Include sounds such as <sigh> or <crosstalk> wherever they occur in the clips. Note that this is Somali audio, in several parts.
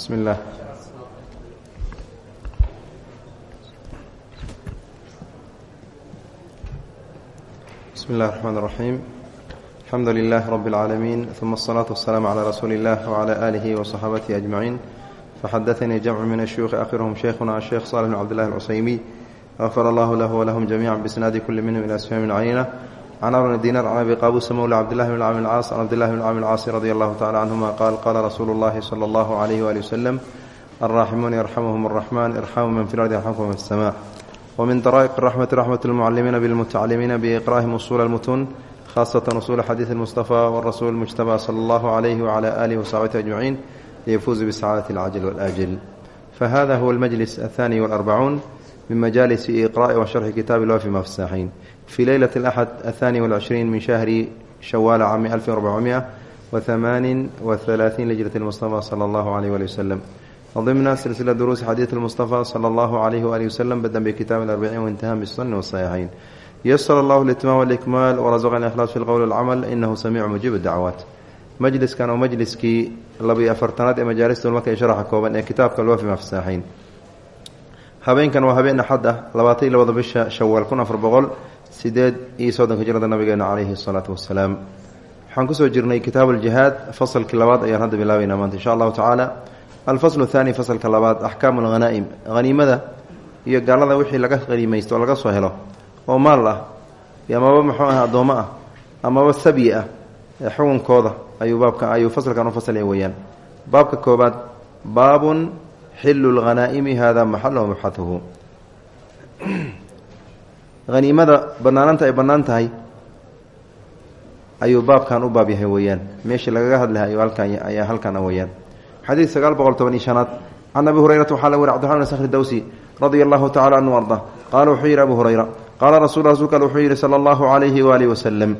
بسم الله بسم الله الرحمن الرحيم الحمد لله رب العالمين ثم الصلاة والسلام على رسول الله وعلى آله وصحابته أجمعين فحدثني جمع من الشيوخ آخرهم شيخنا الشيخ صالح بن عبد الله العسيمي غفر الله له ولهم جميعا بإسناد كل منهم إلى سفيان can amr bn dinar can abi qaabuse mowla cabdillahi bn camr caas can cabdillahi bn camr caasi radi allahu tacala canhuma qaal qaala rasuulu llahi sala allahu alayhi waali wasalam alraaximuuna yarxamuhum araxmaan irxamu man fi lardi yarxamkum man fi sama wmin daraa'iq raxmati raxmat lmucalimiina bilmutacalimiina biiqraa'ihim usuula almutuun khaasatan usuula xadiidi mustafa warasuul mujtabaa sala allahu calayhi wacala aalihi wasaxbati ajmaciin liyafuuzu bisacaadati alcajil walaajil fahada huwa almajlis althani walrbacuun min majaalisi iqraa'i wa sharxi kitaabilah fi mafsaaxiin إقراء وشرح كتاب الوافي مفساحين في ليلة الأحد الثاني والعشرين من شهر شوال عام 1438 لجرة المصطفى صلى الله عليه وآله وسلم ضمن سلسلة دروس حديث المصطفى صلى الله عليه وآله وسلم بدأ بكتاب الأربعين وانتهى بالسنة والصحيحين يسر الله الاتمام والإكمال ورزقنا الإخلاص في القول والعمل إنه سميع مجيب الدعوات majliskan oo majliskii labiyo afartanaad ee majaalista marka sharaxa kooban ee kitaabka loofi mafsaaxiin habeenkan waa habeen axad ah labaatan iyo labada bisha shawaal kun afar boqol sideed iyo soddonka jirada nabigeena caleyhi salaatu wasalaam waxaan ku soo jirnay kitaab aljihaad fasalkii labaad ayaan hadda bilaabeynaa maanta insha allahu tacaala. Alfaslu thaani fasalka labaad axkaamu alghanaa'im haniimada iyo gaalada wixii laga haniimaysto oo laga soo helo. Oo maal ah amaba muxuu ah addoommo ah amaba sabyi ah xukunkooda ayuu baabka ayuu fasalkan u fasalaya weeyaan. Baabka koobaad baabun xilu lghanaa'imi hada maxaluhu mabxahuhu haniimada banaananta ay bannaan tahay ayuu baabkan u baab yahay weeyaan. Meeshii lagaga hadlahay ayuu halkan ayaa halkan a weeyaan. Xadiid sagaal boqol toban iyo shanaad. Can abi hurayrata waxaa la weri cbdiraxman skri dawsi radia allahu tacala anhu arda. Qaala wuxuu yidhi abu hurayra qaala rasul rasulka al wuxuu yidhi sala allahu calayhi waalihi wasalam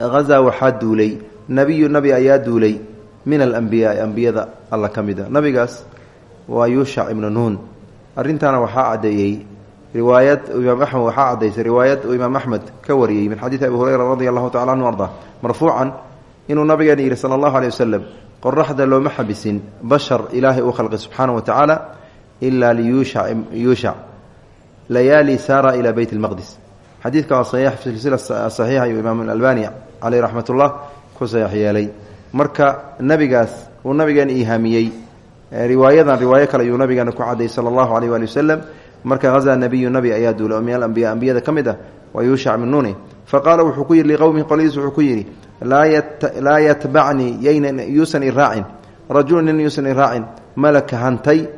hazaa waxaa duulay nebiyu nabi ayaa duulay min alambiyaai ambiyada alla ka mida nabigaas waa yuushac ibnu nuun. Arrintaana waxaa caddeeyey riwaayad imaam axmed waxaa caddaysay riwaayad uu imaam axmed ka wariyey min xadiidi abi hureyra radia allahu tacala anhu arda marfuucan inuu nabigeena yidhi sala allahu aleyh wasalam qoraxda looma xabisin bashar ilaahay uu khalqay subxaana wa tacaala ilaa liyuushac layaali saara ilaa beyt lmaqdis xadiidka waa saxiix silsila saxiixa iyo imaam albani caleyh marka nabigaas uu nabigeena ihaamiyey riwaayadan riwaayo kale ayuu nabigeena ku cadday sala allahu aleyh waali marka hazaa nabiyu nabi ayaa duula oo min alambiya ambiyada ka mid ah waa yuushac min nuuni. Fa qaala wuxuu ku yidhi liqowmihi qoladiis wuxuu ku yidhi laa yatbacnii yaynan yuusan iraacin rajulu nin yuusan iraacin malaka hantay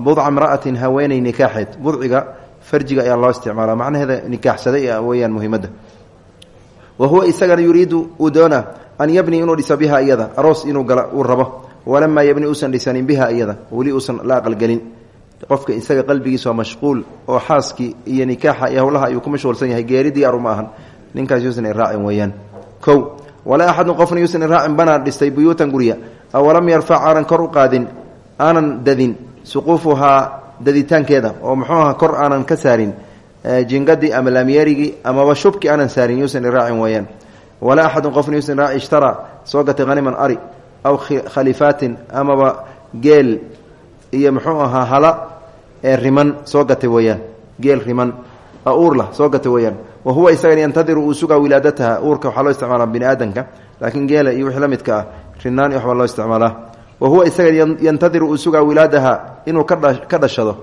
budca mra'atin haweeney nikaaxeed. Budciga farjiga ayaa loo isticmaala macnaheeda nikaaxsaday weyaan muhimadda wa huwa isagana yuriidu uu doona an yabni inuu dhiso biha iyada aroos inuu gala uu rabo. Walamaa yabni uusan dhisanin biha iyada weli uusan la aqalgelin qofka isaga qalbigiisa waa mashquul oo xaaskii iyo nikaaxa iyo howlaha ayuu ku mashquulsan yahay geeri diyaaru ma ahan. Ninkaas yuusan iraacin weeyaan. Kow walaa axadun qofna yuusan iraacin banaa dhistay buyuutan gurya awalam yarfac aanan kor u qaadin aanan dadin. Suquufuhaa daditaankeeda oo muxuu aha kor aanan ka saarin jingadii ama laamyeerigii amaba shubki aanan saarin yuusan iraacin weeyaan. Walaa axadun qofna yuusan iraaci ishtaraa soo gatay haniman ari aw khalifaatin amaba geel iyo muxuu ahaa hala ee riman soo gatay weeyaan geel riman uurlah soo gatay weeyaan. Wa huwa isagan yantadiru uu sugaa wilaadataha uurka waxaa loo isticmaalaa bini aadamka laakiin geela iyo wixii la midka ah rinaan iyo waxbaa loo isticmaalaa. Wa huwa isaga yantadiru uu sugaa wilaadaha inuu ka dhashado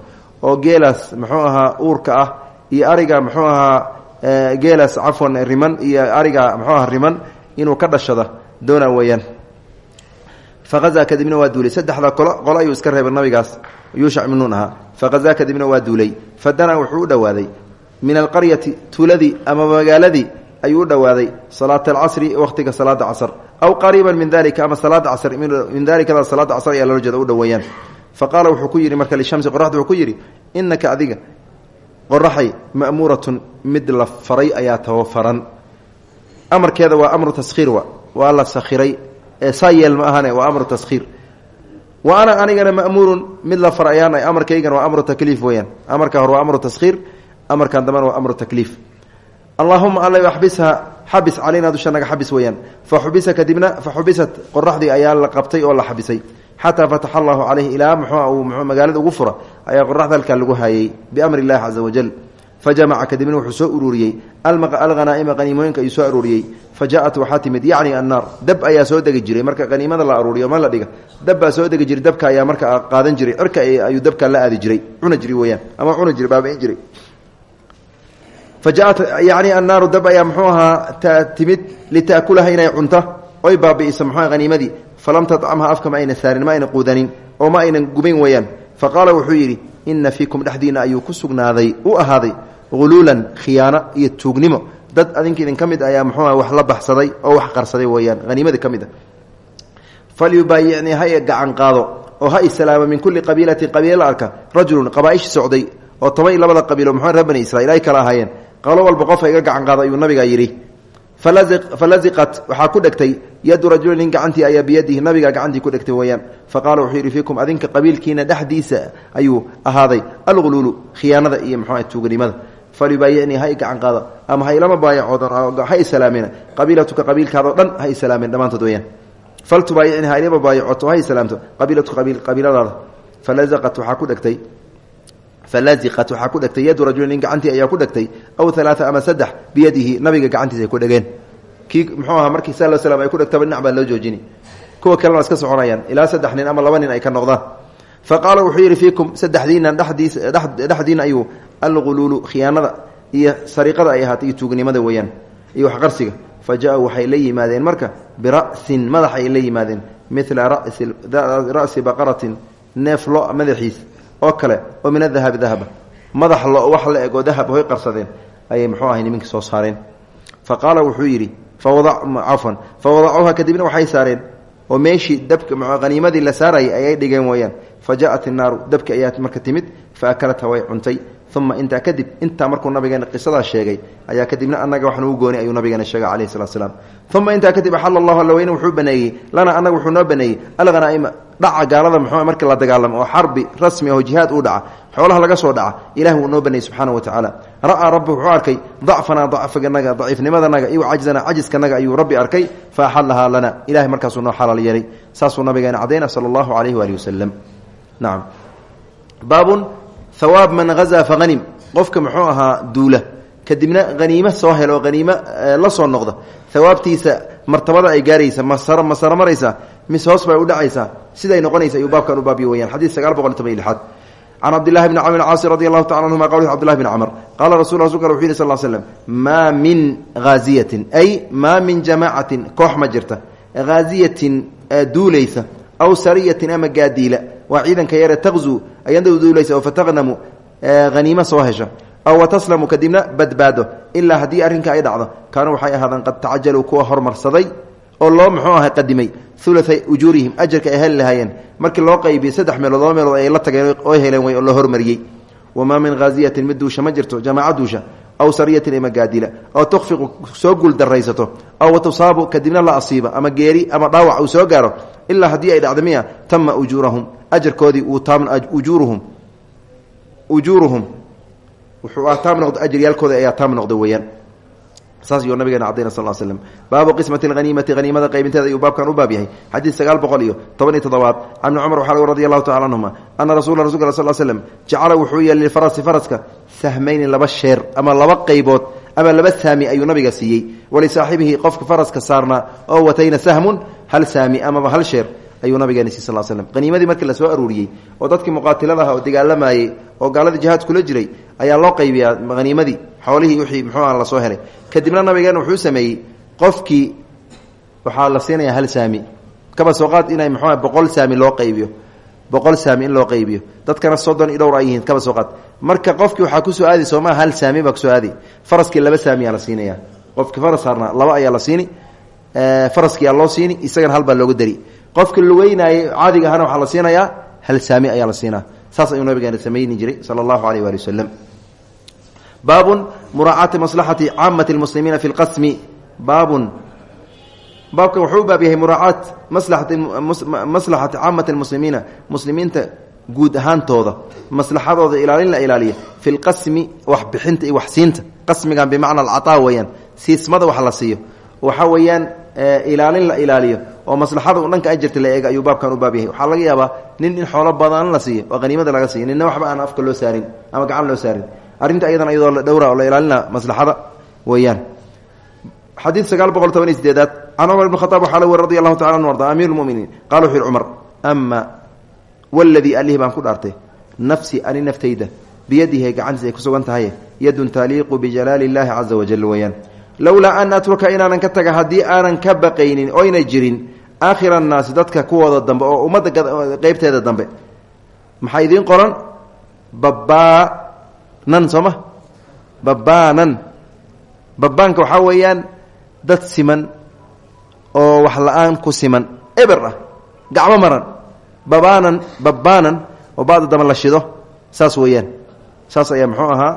oo geelaas muxuu ahaa uurka ah iyo ariga muxuu ahaa geelaas cafwan riman iyo ariga muxuu aha riman inuu ka dhashado doona weeyaan fahazaa kadibna waa duulay saddexda qolo ayuu iska reebay nabigaas yuushac ibnu nuun ahaa fahazaa kadibna waa duulay fadana wuxuu u dhowaaday min alqaryati tuuladii ama magaaladii ayuu u dhowaaday salaata alcasri wakhtiga salaada casr aw qariiban min dalika ama salaada casr min dalikada salaada casr ayaa loola u dhoweeyaan fa wuxuu ku yidhi marka lishamsi qoraxda wuxuu ku yidhi inaka adiga qoraxay ma'muuratun mid la faray ayaa tabafaran amarkeeda waa amru taskhiir wa waa la sakhiray saa yeel ma ahane waa amru taskhiir wa ana anigana ma'muurun mid la fara ayaan amarkaygana waa amru takliif weeyaan. Amarka hore waa amru taskhiir amarkan dambena waa amru takliif. Allahuma alla axbisha xabis calayna dusha naga xabis weeyaan. Fa xubisa kadibna fa xubisat qoraxdii ayaa la qabtay oo la xabisay. Xataa fataxa allahu caleyhi ilaa muxuu magaalada ugu fura ayaa qoraxda halkaa lagu hayay biamri illahi caza wajal fa jamaca kadibna wuxuu soo ururiyey. Alhanaaima qaniimooyinka ayuu soo aruuriyey fa jaaat waxaa timid yacni annaar. Dab ayaa soo degi jiray marka qaniimada la aruuriyo ma la dhiga. Dab baa soo degi jiray dabka ayaa marka qaadan jiray. Cirka ayuu dabka la aadi jiray. Cuna jiri weyaan ama cuna jiray fa jaaat yacni annaaru dab ayaa muxuu ahaa timid litaakulaha inay cunta oy baabi'isa muxua haniimadii falam tadcamha afka ma ayna saarin ma ayna quudanin oo ma aynan gubayn weyaan fa ina fiikum dhexdiina ayuu ku sugnaaday u ahaaday huluulan khiyaano iyo tuugnimo. Dad adinka idin ka mid ayaa muxuuha wax la baxsaday oo wax qarsaday weeyaan haniimadii ka mid a. Falyubaayicnii ha gacan qaado oo ha islaama min kulli qabiilatin qabiila la arka rajulun qabaa'ishi socday oo toban iyo labada qabiilo muxuu reer bani israiil ay kala ahaayeen. Qalo walba qofa iga gacan qaado ayuu nabiga yidhi falaziqat waxaa ku dhegtay yadu rajuli nin gacantii ayaa biyadihi nabiga gacantii ku dhegtay weeyaan faqaala wuxuu yidhi fiikum adinka qabiilkiina dhexdiisa ayuu ahaaday alghuluulu khiyaanada iyo muxua tuuganimada falyubaayicnii ha i gacan qaada ama ha ilama baayacoodan ha islaamina qabiilatuka qabiilkaadao dhan ha islaamin dhammaantood weyaan faltubaayicni ha ilama baayacoto ha islaamto qabiilatuka qabiiladaada falazaqat waxaa ku dhegtay falaziqat waxaa ku dhegtay yadu rajuli nin gacantii ayaa ku dhegtay aw alaaa ama saddex biyadihi nabiga gacantiisa ay ku dhegeen kii muxuu ahaa markii sal slam ay ku dhegtaba dhinac baa joojini kuwa kalena iska soconayaan ilaa saddex nin ama laba nin ay ka noqdaan fa qaala wuxuu yidhi fiikum saddexdiinan dhexdiina ayuu alghuluulu khiyaanada iyo sariiqada ay ahaatay iyo tuugnimada weeyaan iyo waxqarsiga fa ja-u waxay la yimaadeen marka bira'sin madax ay la yimaadeen mila ra'si baqaratin neef lo oo kale oo min adahabi dahaba madax wax la eg oo dahab hoy qarsadeen ayay muxuu ahay niminka soo saareen. Fa qaala wuxuu yidhi cafan fa wadacuuha kadibna waxay saareen. Oo meeshii dabka haniimadii la saarayay ayay dhigeen weeyaan. Fa jaaءat innaaru dabki ayaa marka timid fa akalatha way cuntay uma intaa kadib intaa markuu nabigeena qisadaa sheegay ayaa kadibna anaga wax nagu gooni ayuu nabigeena sheegay calayhi salatu slam uma intaa kadib axal allahu alla weyne wuxuu baneeyey. Lana anaga wuxuu noo baneeyey. Alhanaaima dhaca gaalada muxuu marka la dagaalamo oo xarbi rasmi oo jihaad u dhaca xoolaha laga soo dhaca ilahi wuu noo baneeyey subxaana wa tacaala. Ra'aa rabbi wuxuu arkay dacfanaa dacfiganaga daciifnimadanaga iyo cajzana cajiskanaga ayuu rabbi arkay. Fa axalahaa lana. Ilahay markaasuu noo xalaal yeelay. Saasuu nabigeena cadayna sala allahu calayhi waalihi wasalam nacam hawaab man hazaa fahanim qofka muxuu ahaa duula. Kadibna haniimo soo helo oo haniimo la soo noqda hawaabtiisa martabada ay gaaraysa masar masaro maraysa mis hoos bay u dhacaysaa siday noqonaysa ayuu baabkan u baabiyo weyaan xadiid sagaal boqol toban iyo lixaad can cabdillahi bni camr caasi radi allahu tacala anhuma qal cbdillahi bni camr qaala rasul rasulka wuxu yihi sal slm maa min haaziyatin ay maa min jamaacatin. Koox ma jirta. Haaziyatin duulaysa. Aw sariyatin ama gaadiila waa ciidanka yare taqzu ayada duulaysa oo fataqnamu haniimo soo hesha. Aw wataslamu kadibna badbaado. Ilaa haddii arrinka ay dhacdo kaanuu waxay ahaadeen qad tacajaluu kuwa hormarsaday oo loo muxuu ahay qadimay. Uluay ujuurihim ajarka ay heli lahaayeen. Markii loo qaybiyey saddex meelood laba meelood ay la tageen oo heleen way oo loo hormariyey. Wamaa min haaziyatin mid duusha ma jirto jamaaca duusha. Aw sariyatin ima gaadila. Oo tukfiqu soo guuldaraysato aw watusaabu kadibna la asiiba ama geeri ama dhaawac uu ilaa haddii ay tama ujuurahum ajarkoodii uu taam ujuuruhum ujuuruhum. Wuxuu taam noqdo ajaryaalkooda ayaa taam noqda weeyaan. Saas ayuu nabigeena cadayna sal slm baabu qismati haniimati haniimada qaybinteeda ayuu baabkan u baab yahay xadiid sagaal iyo toban iyo toddobaad. Can ibni cumar waxaa radi allahu tacala canhuma ana rasula rasulka sal slm jacala wuxuu yeelay lifarasi faraska sahmayni laba sheer ama laba qaybood ama laba saami ayuu nabiga siiyey. Walisaaxibihi qofka faraska saarnaa oo watayna sahmun hal saami amaba hal sheer ayuu sal slm haniimadii markii la soo aruuriyey oo dadkii muqaatiladaha oo dagaalamayey oo gaaladii jihaad kula jiray ayaa loo qaybiyaa haniimadii xoolihii wixii muxuu ah la soo helay. Kadibna nabigeena wuxuu sameeyey qofkii waxaa la siinayaa hal saami. Kaba soo qaad inay muxuu boqol saami loo qaybiyo. Boqol saami in loo qaybiyo. Dadkana soddon dhowr ay yihiin kaba soo qaad. Marka qofkii waxaa ku soo aadi soomaa hal saami baa ku soo aadi. Faraskii laba saamiyaa la siinaya qofkii faras saarnaa laba ayaa la siini. Faraskiyaa loo siini isagana hal baa looga dari qofka lugeynaaye caadiga ahana waxaa la siinayaa hal saami ayaa la siinaa. Saas ayuu nabigeena samayni jiray sala allahu aleyh waali wasalam baabun muraacaati maslaxati caamati lmuslimiina fi lqasmi baabun. Baabkan wuxuu u baab yahay muraacaat maslaxati caamati lmuslimiina muslimiinta guud ahaantooda. Maslaxadooda ilaalin la ilaaliya. Fi lqasmi waxbixinta iyo waxsiinta qasmigan bimacna alcataa weeyaan. Siismada wax la siiyo oo maslaxada u dhanka ajirta la eega ayuu baabkan u baab yahay. Waxaa laga yaabaa nin in xoolo badan la siiyo oo haniimada laga siiyo ninna waxba aan afka loo saarin ama gacan loo saarin. Arrinta ayadan iyadoo la dhowra oo la ilaalina maslaxada weeyaan. Xadiid sagaal boqol toban iyo sideedaad can cumar ibn khataab waxaa la weri radi allahu tacala anu arda amiir lmuminiin qala wuxu yhi cumar ama waladii alihi baan ku dhaartay nafsi ani naftayda biyadihi gacantiisa ay ku sugan tahay yadun taliiqu bijalaali illaahi caza wajal weeyaan. Lowlaa an atruka inaanan ka taga haddii aanan ka baqaynin oyna jirin aakhira annaasi dadka kuwooda dambe oo ummadda qeybteeda dambe. Maxaa idiin qoran? Babaanan soo ma? Babaanan babaanka waxaa weeyaan dad siman oo wax la'aan ku siman. Eber ah. Gacmo maran. Babaanan babaanan oo bada dama la shido. Saas weeyaan. Saas ayaa muxuu ahaa?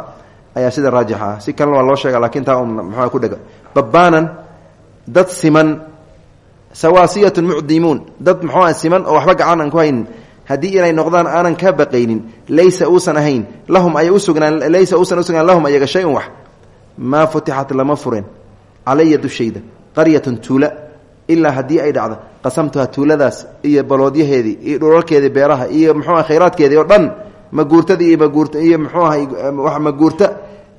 Ayaa sida raajixa ah. Si kalena waa loo sheega laakiin taa un muxua ku dhega babaanan dad siman sawaasiyatun mucdimuun. Dad muxuu ah siman oo waxba gacan aan ku haynin. Haddii inay noqdaan aanan ka baqaynin laysa uusan ahayn lahum ay usugnaan laysa uusan usugnaan lahum ayaga shay-un wax. Maa futixat lama fureen. Calaya dushayda qaryatun tuula. Ilaa haddii ay dhacdo qasamtuha tuuladaas iyo baloodyaheedii iyo dhulalkeedii beeraha iyo muxuuah khayraadkeedii oo dhan maguurtadii iyo maguurt iyo muxuu ahay wax maguurta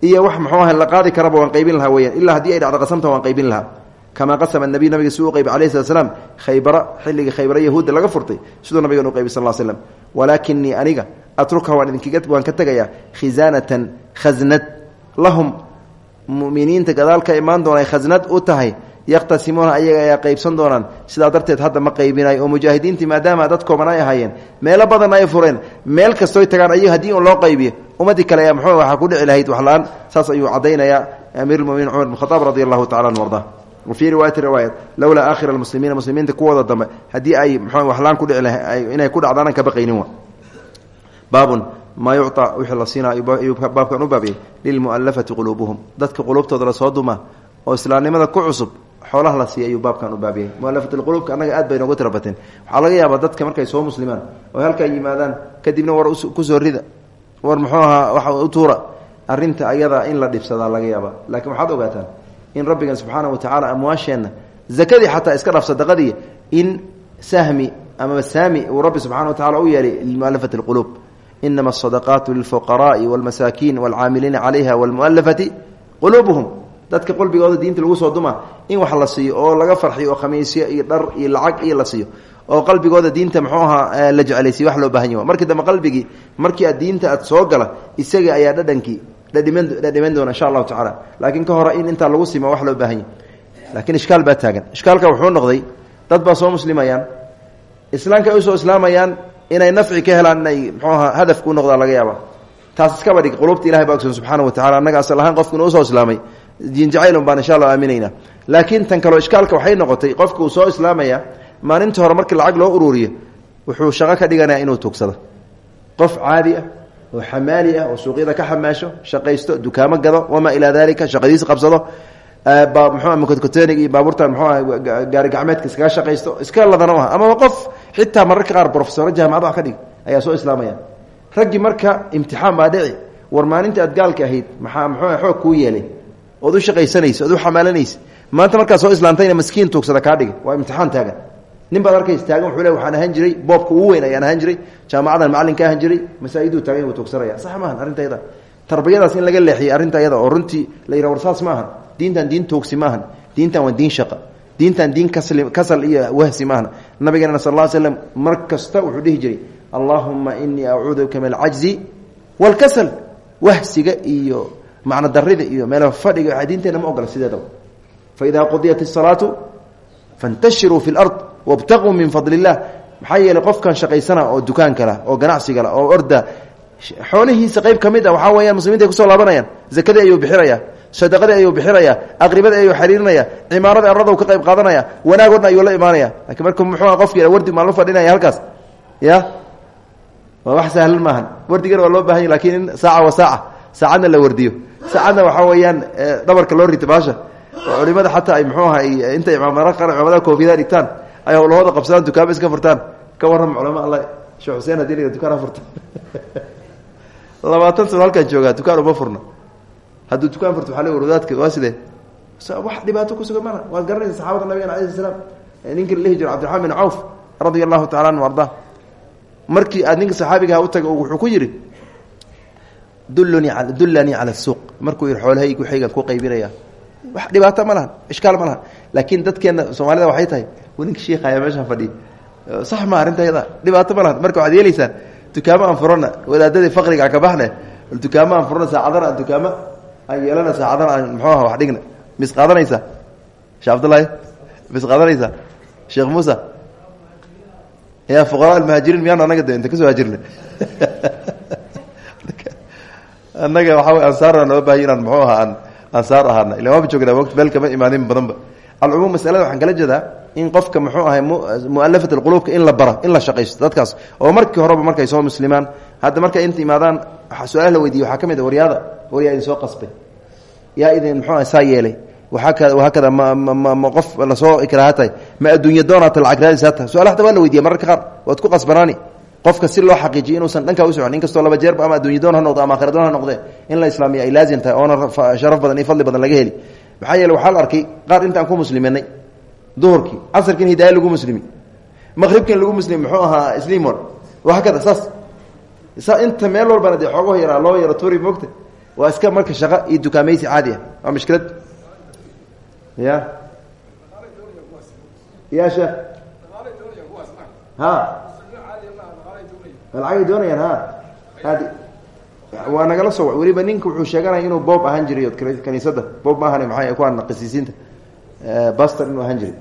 iyo wax muxuu aha la qaadi karaba waan qaybin lahaa weyaan ilaa haddii ay dhacdo qasamta waan qaybin lahaa kamaa qasama nabiy nabiga si u qayb alayh slat slam khaybara xilligii khaybara yahuudda laga furtay siduu nabigan u qaybi sal l slam walaakinii aniga atruka waan idinkaga waan ka tegayaa khisaanatan khasnad lahum muminiinta gadaal ka imaan doona ay khasnad u tahay yakhtasimuuna ayaga ayaa qaybsan doonaan sidaa darteed hadda ma qaybinayo oo mujaahidiintii maadaama dad kooban ay ahaayeen meelo badan ay fureen meel kastoy tagaan ayaga haddii un loo qaybiyo ummadii kale ayaa muxuu waxaa ku dhici lahayd wax la'aan saas ayuu caddaynayaa amiirulmuminiin cumar bn khataab radi allahu tacala an arda wafii riwaayati riwaayat lowlaa aakhira almuslimiina muslimiinta kuwooda dambe haddii ay mxu waxlaan ku dhici laha inay ku dhacdaanan ka baqaynin wa baabun maa yucطa wixii la siinaa ayuu baabkan u baabiyey lilmu'alafati quluubuhum dadka quluubtooda la soo duma oo islaamnimada ku cusub xoolaha la siiya ayuu baabkan u baabiyey mualafatulquluubka annaga aad bay noogu tira bateen waxaa laga yaabaa dadka markay soo muslimaan oo halkaa yimaadaan kadibna war ku soo rida war muxuu ahaa waxa u in la dhibsadaa laga yaabaa laakiin in rabbigan subxaana wa tacaala amwaasheenna zakadii xataa iska dhaf sadaqadii in sahmi ama saami uu rabbi subxana wa tacala u yeelay limualafati اlquluub inama asadaqaatu lilfuqaraai walmasaakiin walcaamiliina calayha walmualafati quluubuhum. Dadka qalbigooda diinta lagu soo duma in wax la siiyo oo laga farxiyo oo khamiisyo iyo dhar iyo lacag iyo la siiyo oo qalbigooda diinta muxuu ahaa la jeclaysiy wax loo baahan yaho markii dambe qalbigii markii aad diinta aad soo gala isaga ayaa dhadhankii dhadhiman doona insha allahu tacala laakiin ka hore in intaa lagu simo wax loo baahan yahy laakiin ishkaal baa taagan. Ishkaalka wuxuu noqday dad baa soo muslimayaan. Islaamka ay u soo islaamayaan inay nafci ka helaan inay muxuu ahaa hadafku u noqdaa laga yaaba taas iskaba dhig qulubta ilahay baa ogsoon wa tacala annaga asal ahaan qofku inuu u soo islaamay. Diin jacaylun baan insha allah aaminaynaa. Laakiin tan kaleo ishkaalka waxay noqotay qofka uu soo islaamaya maalinta hore markii lacag loo ururiyo wuxuu shaqo ka dhiganaya inuu tuugsado. Qof caadi ah oo xamaali ah oo suuqyada ka xamaasho shaqaysto dukaamo gado wamaa ilaa dalika shaqadiisi qabsado. Mxua mkotkotenig iyo baabuurta mxuah gaari gacmeedka iskaga shaqaysto iska ladana ah amaba qof xitaa mararka qaar brofesoro jaamacad wax ka dhig ayaa soo islaamaya raggii marka imtixaan baa dhici war maalinta aad gaalka ahayd maxaa mxua xoog kuu yeelay. Ood u shaqaysanaysa ood u xamaalanaysa maanta markaad soo islaamtayna maskiin tuugsada kaa dhigay waa imtixaan taagan nin baad arkaysa taagan wuxuu le waxaan ahaan jiray boobka ugu weyn ayaan ahaan jiray jaamacadan macalin ka ahaan jiray masaajiduu taagan wuu tuugsanaya sax maahan arrinta yada tarbiyadaas in laga leexiyay arrinta yada oo runtii la yidhah war saas maahan diintan diin toogsi maahan diintan waa diin shaqa diintan diin kasli kasal iyo wahsi maahan nabigeena sal lla slam mar kasta wuxuu dhihi jiray allaahuma inii acuudu bika min alcajzi waalkasal wahsiga iyo macno darida iyo meel fadhiga diinteena ma ogola sideedaba faidaa qudiyat isalaatu fantashiruu fi lard wabtaquu min fadli illah maxaa yeeley qofkan shaqaysana oo dukaankala oo ganacsigala oo orda xoolihiisa qayb ka mid a waxaa weyaan muslimiinta ay ku soo laabanayaan. Zakadii ayuu bixinaya sadaqadii ayuu bixinaya aqribadii ayuu xiriirinaya cimaaradii arradau ka qayb qaadanaya wanaag o dhan ayuu la imaanaya. Lakiin marka muxuu qofki wardi maan la fadhinaya halkaas? Ya? Waa wax sahlan maahan. Wardigana waa loo bahanya laakiin in saaca wa saaca. Saacadna la wardiyo. Saacadna waxaa weeyaan dhabarka loo rito baasha. Oo culimada xataa ay muxuu aha dhigtaan ay howlahooda qabsadaan dukaamo iska furtaan. Ka warrama culama alla sheekh xuseen haddii dukaan furta <laughs> labaatan sano halkaan joogaa dukaan uma furna hadduu dukaan furto waa le warwadaadka waa sidee? Wax dhibaato kusugan mana waad garanaysa saxaabada nabigan alai sl slam ninki la dhihi jiro cabdiraxmaan bin cawf radia allahu tacala anhu arda markii aad ninka saxaabigaha u taga wuxuu ku yidhi dullanii dullanii cala suuq. Markuu yidhi xoolahayg waxaygan ku qaybinaya wax dhibaato ma lahan ishkaal ma lahan laakiin dadkeenna soomaalida waxay tahay ninka shiikaya meeshaan fadhiya. Sax ma arrintayada dhibaato ma lahan marka waxaad yeelaysaan dukaamo aan furana wadaadadii faqriga ka baxne dukaamo aan furana saacadana aan dukaamo aan yeelana saacadana aan muxuu aha wax dhigna mis qaadanaysaa sheekh cabdullaahi mis qaadanaysaa sheekh muusa? Ya fuqaraa almuhaajiriin miyaan anaga de inta ka soo haajirna <laughs> annaga waxaa wey ansaarna noo bahay inaan muxuu ahaa aan ansaar ahaana ila waaba joognaa waqti meel kama imaanin badanba alcumuum masalada waxaan kala jeedaa in qofka muxuu ahay mualafat alquluubka in la bara in la shaqaysto dadkaas. Oo markii horeba markay soo muslimaan hadda markay inta imaadaan su'aal la weydiiye waxaa ka mid a waryaa idin soo qasbay. Yaa idin muxuu aha saa yeelay. Wahaakada ma qof la soo ikraaha tahay. Ma adduunya doonaata lacag raadisaa tahay. Hata waa la weydiya mararka qaar waad ku qasbanaani. Qofka si loo xaqiijiyo inuusan dhankaa u socon in kastoo laba jeerba ama addunya doon noqdo ama akhira doon ha in la islaamiya ay laazim tahay oona sharaf badan iyo fadli badan laga heli maxaa yeele waxaa arkay qaar intaan ku musliminay duhurkii casarkiin hidaaya lagu muslimi maqribkiin lagu muslimi muxuu ahaa slimon wahaakada saas. Sa inta meel walbana dee xoogaho yaraa loo yaro tuuri moogta. Waa iska marka shaqo iyo dukaamaysi caadi ah. Waa mushkilad. Ya. Ya sheekh. Ha. Lacagay doonayaan ha waa nagala soo weliba ninka wuxuu sheeganaya inuu boob ahaan jiray kaniisada. Boob ma ahan maaa kuwaan qisiisiinta bastor inuu ahaan jiray.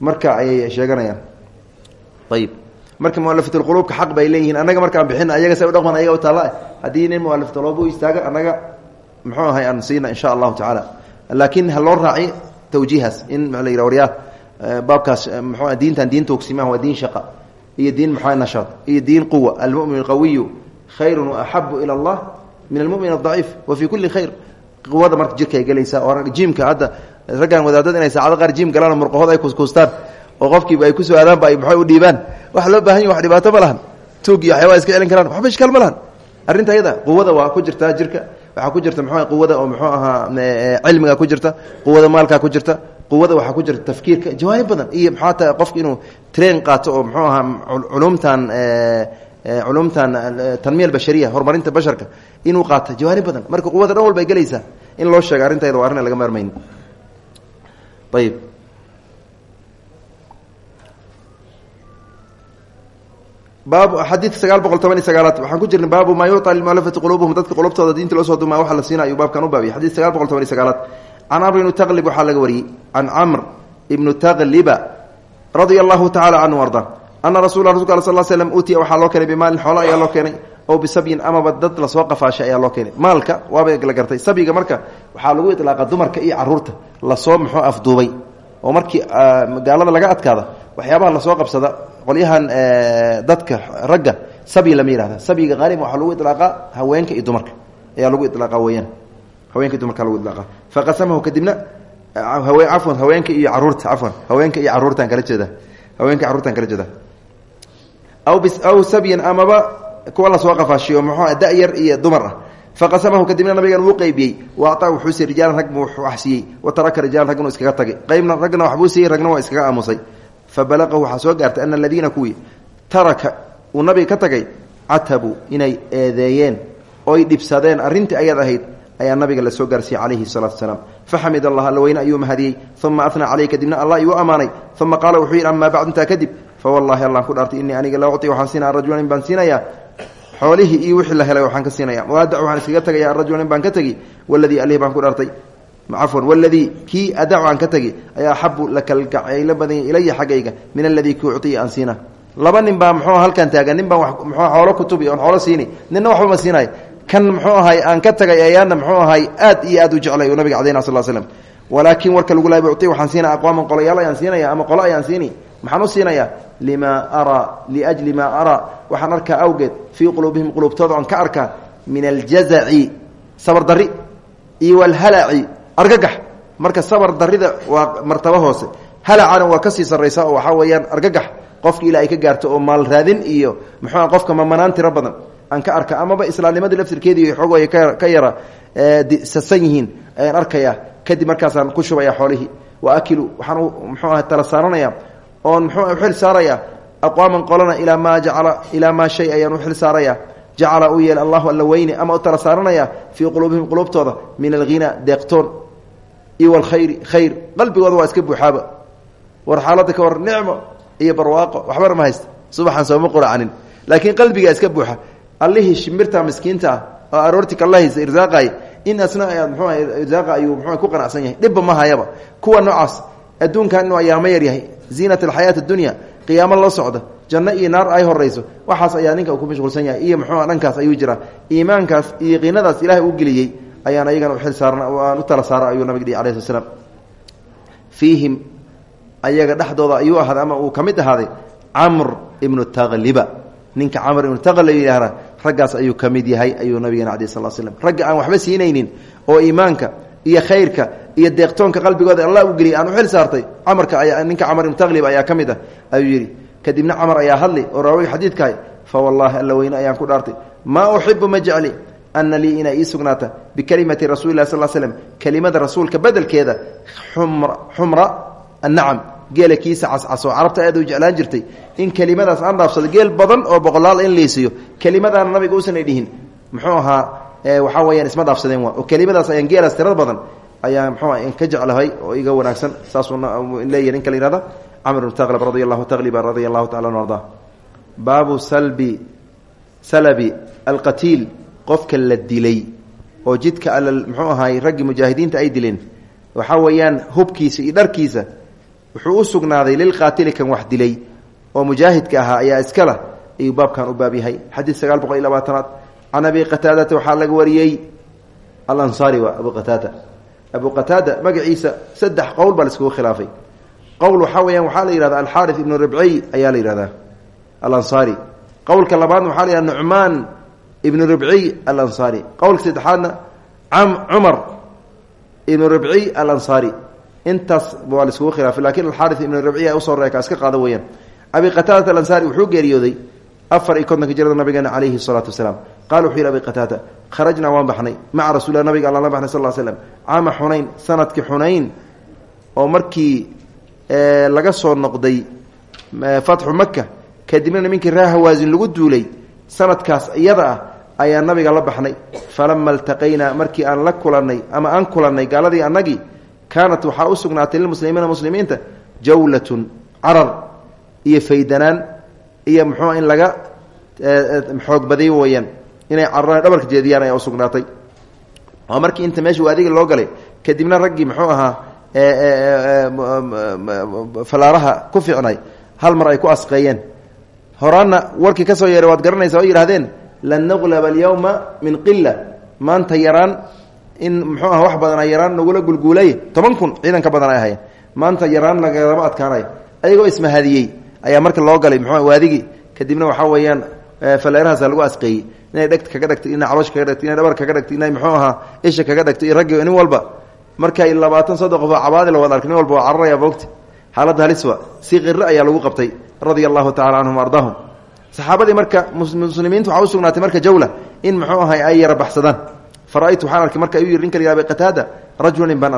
Marka ayay sheeganayaan. Ayib. Marka mualafatulquluubka xaq bay leeyihiin. Annaga markaan bixin ayaga say u dhaqman ayaga u taalla. Haddii nin mualafatulquluub u istaaga annaga muxuu ahay aan siina insha allahu tacaala. Laakiin ha loo raaci tawjiihaas. In la yidha waryaa baabkaas mxu diintan diin toogsimaha waa diin shaqa. Iyo diin maxaa nashaad? Iyo diin quwa. Almumin alqawiyu khayru waaxabu ila allah min almumin adaciif wa fii kulli khayr. Quwada marka jirkaay gelaysaa oo jiimka hadda raggan wadaadada inay saacado qaar jiim galaan murqahood ay kuskuustaan oo qofkiiba ay ku soo aadaanba ay maxay u dhiibaan. Wax loo baahan yahy wax dhibaato ma lahan. Tuug iyo waxyaabaa iska celin karaan waxba ishkaal ma lahan. Arrinta ayada quwada waa ku jirtaa jirka. Waxaa ku jirta mxu quwada oo muxuu ahaa cilmiga ku jirta quwada maalkaa ku jirta quwada waxaa ku jirta tafkiirka jawaanib badan. Iyo maxaa ta qofka inuu train qaato oo muxuu ahaa culumtan culumtan tanmiya albashariya horumarinta basharka inuu qaato. Jawaanib badan. Marka quwada dhan walba ay gelaysaa. In loo sheego arrintayda waa arrin laga maarmayn ayib baab xadiidka sagaal boqol toban iyo sagaalaad. Waxaan ku jirnay baabu maa yucطa limualafati qulubuhum dadka qulubtooda diinta loo soo dumaa. Waxa la siina ayuu baabkan u baabiyay xadid sagaal boqol toban iyo sagaalaad. Can camr ibnu taklib waxaa laga wariyey. Can camr ibnu takliba radia allahu tacala canhu arda ana rasul rasulka al sal slm utiya waxaa loo keenay bimaalin xoolo ayaa loo keenay oo bisabyin amaba dad la soo qafaashay ayaa loo keenay maalka waaba la gartay sabyiga marka waxaa lagu ilaaqa dumarka iyo carruurta la soo muxuu afduubay oo markii gaalada laga adkaada waxyaabaha la soo qabsada qolyahan dadka ragga sabyi lama yihahda sabyiga qaaliban waxaa lagu ilaaqa haweenka iyo dumarka ayaa lagu ilaaqa weyaan haweenka iyo dumarka lagu ilaaqa faqasamahu kadibna haweenka iyo carruurta cafwan haweenka iyo caruurtaan kala jeeda haweenka caruurtaan kala jeeda aw sabyan amaba kuwa la soo qafaashiyo muxuu da-yar iyo dumar ah. Faqasamahu kadibna nabigan wuu qeybiyey wa acaa wuxuu siiyey rijaalan rag buu wax siiyey. Wa taraka rijaalan ragnu iskaga tagay. Qeybna ragna waxbuu siiyey ragna waa iskaga aamusay. Fabalaqahu waxaa soo gaartay ana aladiina kuwii taraka uu nabiga ka tagay catabuu inay eedeeyeen oy dhibsadeen arrintii ayad ahayd ayaa nabiga la soo gaarsiiyey calayhi salaatu wasalaam faxamid allah alla weyne ayuu mahadiyey uma anaa caleyh kadibna allah igu ammaanay. Uma qaala wuxuu yidhi amaa bacdu intaa kadib fawallahi allaan ku dhaartay innii aniga la uci waxaan siinaya rajulan in baan siinayaa xoolihii iyo wixii la helay waxaan ka siinaya waadac waxaan iskaga tegaya rajulan baan ka tegi waladii alih baan ku dhaartay cafwan waladii kii adacu aan ka tegi ayaa axabu lakalgacaylo badanya ilaya xaggayga min aladii kii uciya aan siina laba nin baa muxuu halkan taagan nin baan mxuu xoolo kutubi oon xoolo siini ninna waxba ma siinayo kan muxuu ahay aan ka tagay ayaana muxuu ahay aad iyo aad u jeclay nabiga cadayna sal slm walaakin warka lagu lahay uci waxaan siina aqwaaman qolayaal ayaan siinaya ama qolo ayaan siini maxaan u siinayaa limaa araa liajli maa araa waxaan arkaa awgeed fii quluubihim quluubtooda oon ka arkaa min aljazaci sabar dari iyo walhalaci argagax. Marka sabar darida waa martabo hoose. Halacana waa ka sii sarraysa oo waxaa argagax. Qofka ilaa ay ka gaarto oo maal raadin iyo muxuua qofka mamanaan tiro badan. Aan ka arka amaba islaamnimadii laftirkeedii xoogooya ka yara sasan yihiin ayaan arkaya kadib markaasaan ku shubaya xoolihii. Wa akilu waxaan muxuu aha tala saaranaya oon muxuu uxil saaraya? Aqwaaman qolana ilaa maa jacala ilaa maa shay ayaan uxil saaraya. Jacala u yeela allahu alla weyne ama u tala saaranaya fii quluubihim quluubtooda min alghina deeqtoon. Iyo walkhayri khayr. Qalbigooda waa iska buuxaaba. War xaaladda ka war nicmo iyo barwaaqo. Waxbana ma haysta subaxan sooma quracanin laakiin qalbigaa iska buuxa. Allihii shimbirta miskiinta ah oo aroorti kalahaysa irsaaqay in asna mxua irsaaqa ayuu mxua ku qanacsan yahay. Dhibba ma hayaba. Kuwa noocaas adduunkan inuu ayaamo yar yahay ziinat alxayaati addunya qiyaamo la socda janno iyo naar ay horayso waxaas ayaa ninka uu ku mashquulsan yahay iyo muxuua dhankaas ayuu jiraa. Iimaankaas iyo qiinadaas ilahay u geliyey ayaan ayagana uxil saarna aan u tala saara ayuu nabig dhihi alayhi sl ayaga dhexdooda ayuu ahaaday ama uu ka mid ahaaday camr ibnu ninka camr ibnu taqlib yidhaahda raggaas ayuu ka mid yahay ayuu nabigeena alay slm ragga aan waxba siinaynin oo iimaanka iyo khayrka iyo deeqtoonka qalbigooda allah u geliyay aan u xil saartay camarka ayaa ninka camar ibnu taqlib ayaa ka mid ah ayuu kadibna camar ayaa hadli oo raawiga xadiidkahay fa wallaahi alla weyne ayaan ku dhaartay. Maa uxibu ma jecli ana lii inay ii sugnaata bikelimati rasuli lah sal slm kelimada rasuulka bedelkeeda xumra annacam geela kiisa cascaso carabta aad u jeclaan jirtay. In kelimadaas aan dhaafsado geel badan oo boqolaal in laysiiyo kelimadaana nabiga uusanay dhihin muxuu ahaa waxaa weyaan isma dhaafsadeen waa oo kelimadaas ayaan geelaas tirada badan ayaa mxuu ah ka jeclahay oo iga wanaagsan. Saasuu leeyahy ninka la yihahda camr bn taqlib radi allahu taqliba radia allahu tacala an arda. Baabu salbi salabi alqatiil qofka la dilay oo jidka alla muxuu ahaay raggii mujaahidiinta ay dileen waxaa weeyaan hubkiisa iyo dharkiisa wuxuu u sugnaaday lilqaatili kan wax dilay oo mujaahidka ahaa ayaa iskala ayuu baabkan u baab yahay. Xadiid sagaal boqol iyo labaatanaad. Can abi qataadata waxaa laga wariyey. Alansaari abu qataada abu qataada magaciisa saddex qowl baa laiskugu khilaafay. Qowl waxaa weyaan waxaa la yihahda alxaari ibnu ribciy ayaa la yihahdaa alansaari qowlka labaadna waxaa la yihahda nucmaan ibnu ribciy alansaari qowlka saddexaadna cumar ibnu ribciy alansaari intaas waa laiskugu khilaafay laakiin alxaari ibnu ribciy u soo reeka iska qaado weyaan abi qataadata alansaari wuxuu geeriyooday afar iyo kontonka jirada nabigeena calayhi salaatu wasalaam. Qala wuxuu yihi abi qataada kharajnaa waan baxnay. Maca rasuulilah nabiga alla la baxnay sal l slam caama xunayn sannadkii xunayn oo markii laga soo noqday fatxu maka kadibna nimankii raa hawaasin lagu duulay sanadkaas iyada ah ayaa nabiga la baxnay. Falama iltaqaynaa markii aan la kulannay ama aan kulannay gaaladii annagii kaanat waxaa u sugnaatay lilmuslimiina muslimiinta jawlatun carar iyo faydanaan iyo muxuua in laga xoog badiy weyaan inay cararaan dhabarka jeediyaan ayaa usugnaatay waa markii inta meesha waadiga loo galay kadibna raggii muxuu ahaa falaaraha ku fiicnay hal mar ay ku asqeeyeen. Horaanna warkii ka soo yeeray waad garanaysa oo yidhahdeen lan nuqlaba alyawma min qila maanta yaraan in muxuu aha wax badan ay yaraan nagula gulguulay toban kun ciidan ka badan ay ahayen maanta yaraan nagalama adkaanay ayagoo ismahadiyey ayaa marka loo galay muxuu waadigii kadibna waxaa weeyaan faleerahaasa lagu asqeeyey. Inay dhegta kaga dhagto inay caloosh kaga dhagto inay dhabar kaga dhagto inay muxuu ahaa isha kaga dhagto iyo raggi nin walba. Markay labaatan soddon qof oo cabaadi la wada ark nin walba waa cararaya boogta haliswa si qiro ayaa lagu qabtay radia allahu tacala canhum ardaahum. Saxaabadii marka muslimiinta waxaa usugnaatay marka jawla in muxuu ahay ay yara baxsadaan. Fara-aytu waxaan arkay marka ayuu yidhi ninka la qataada rajulan baan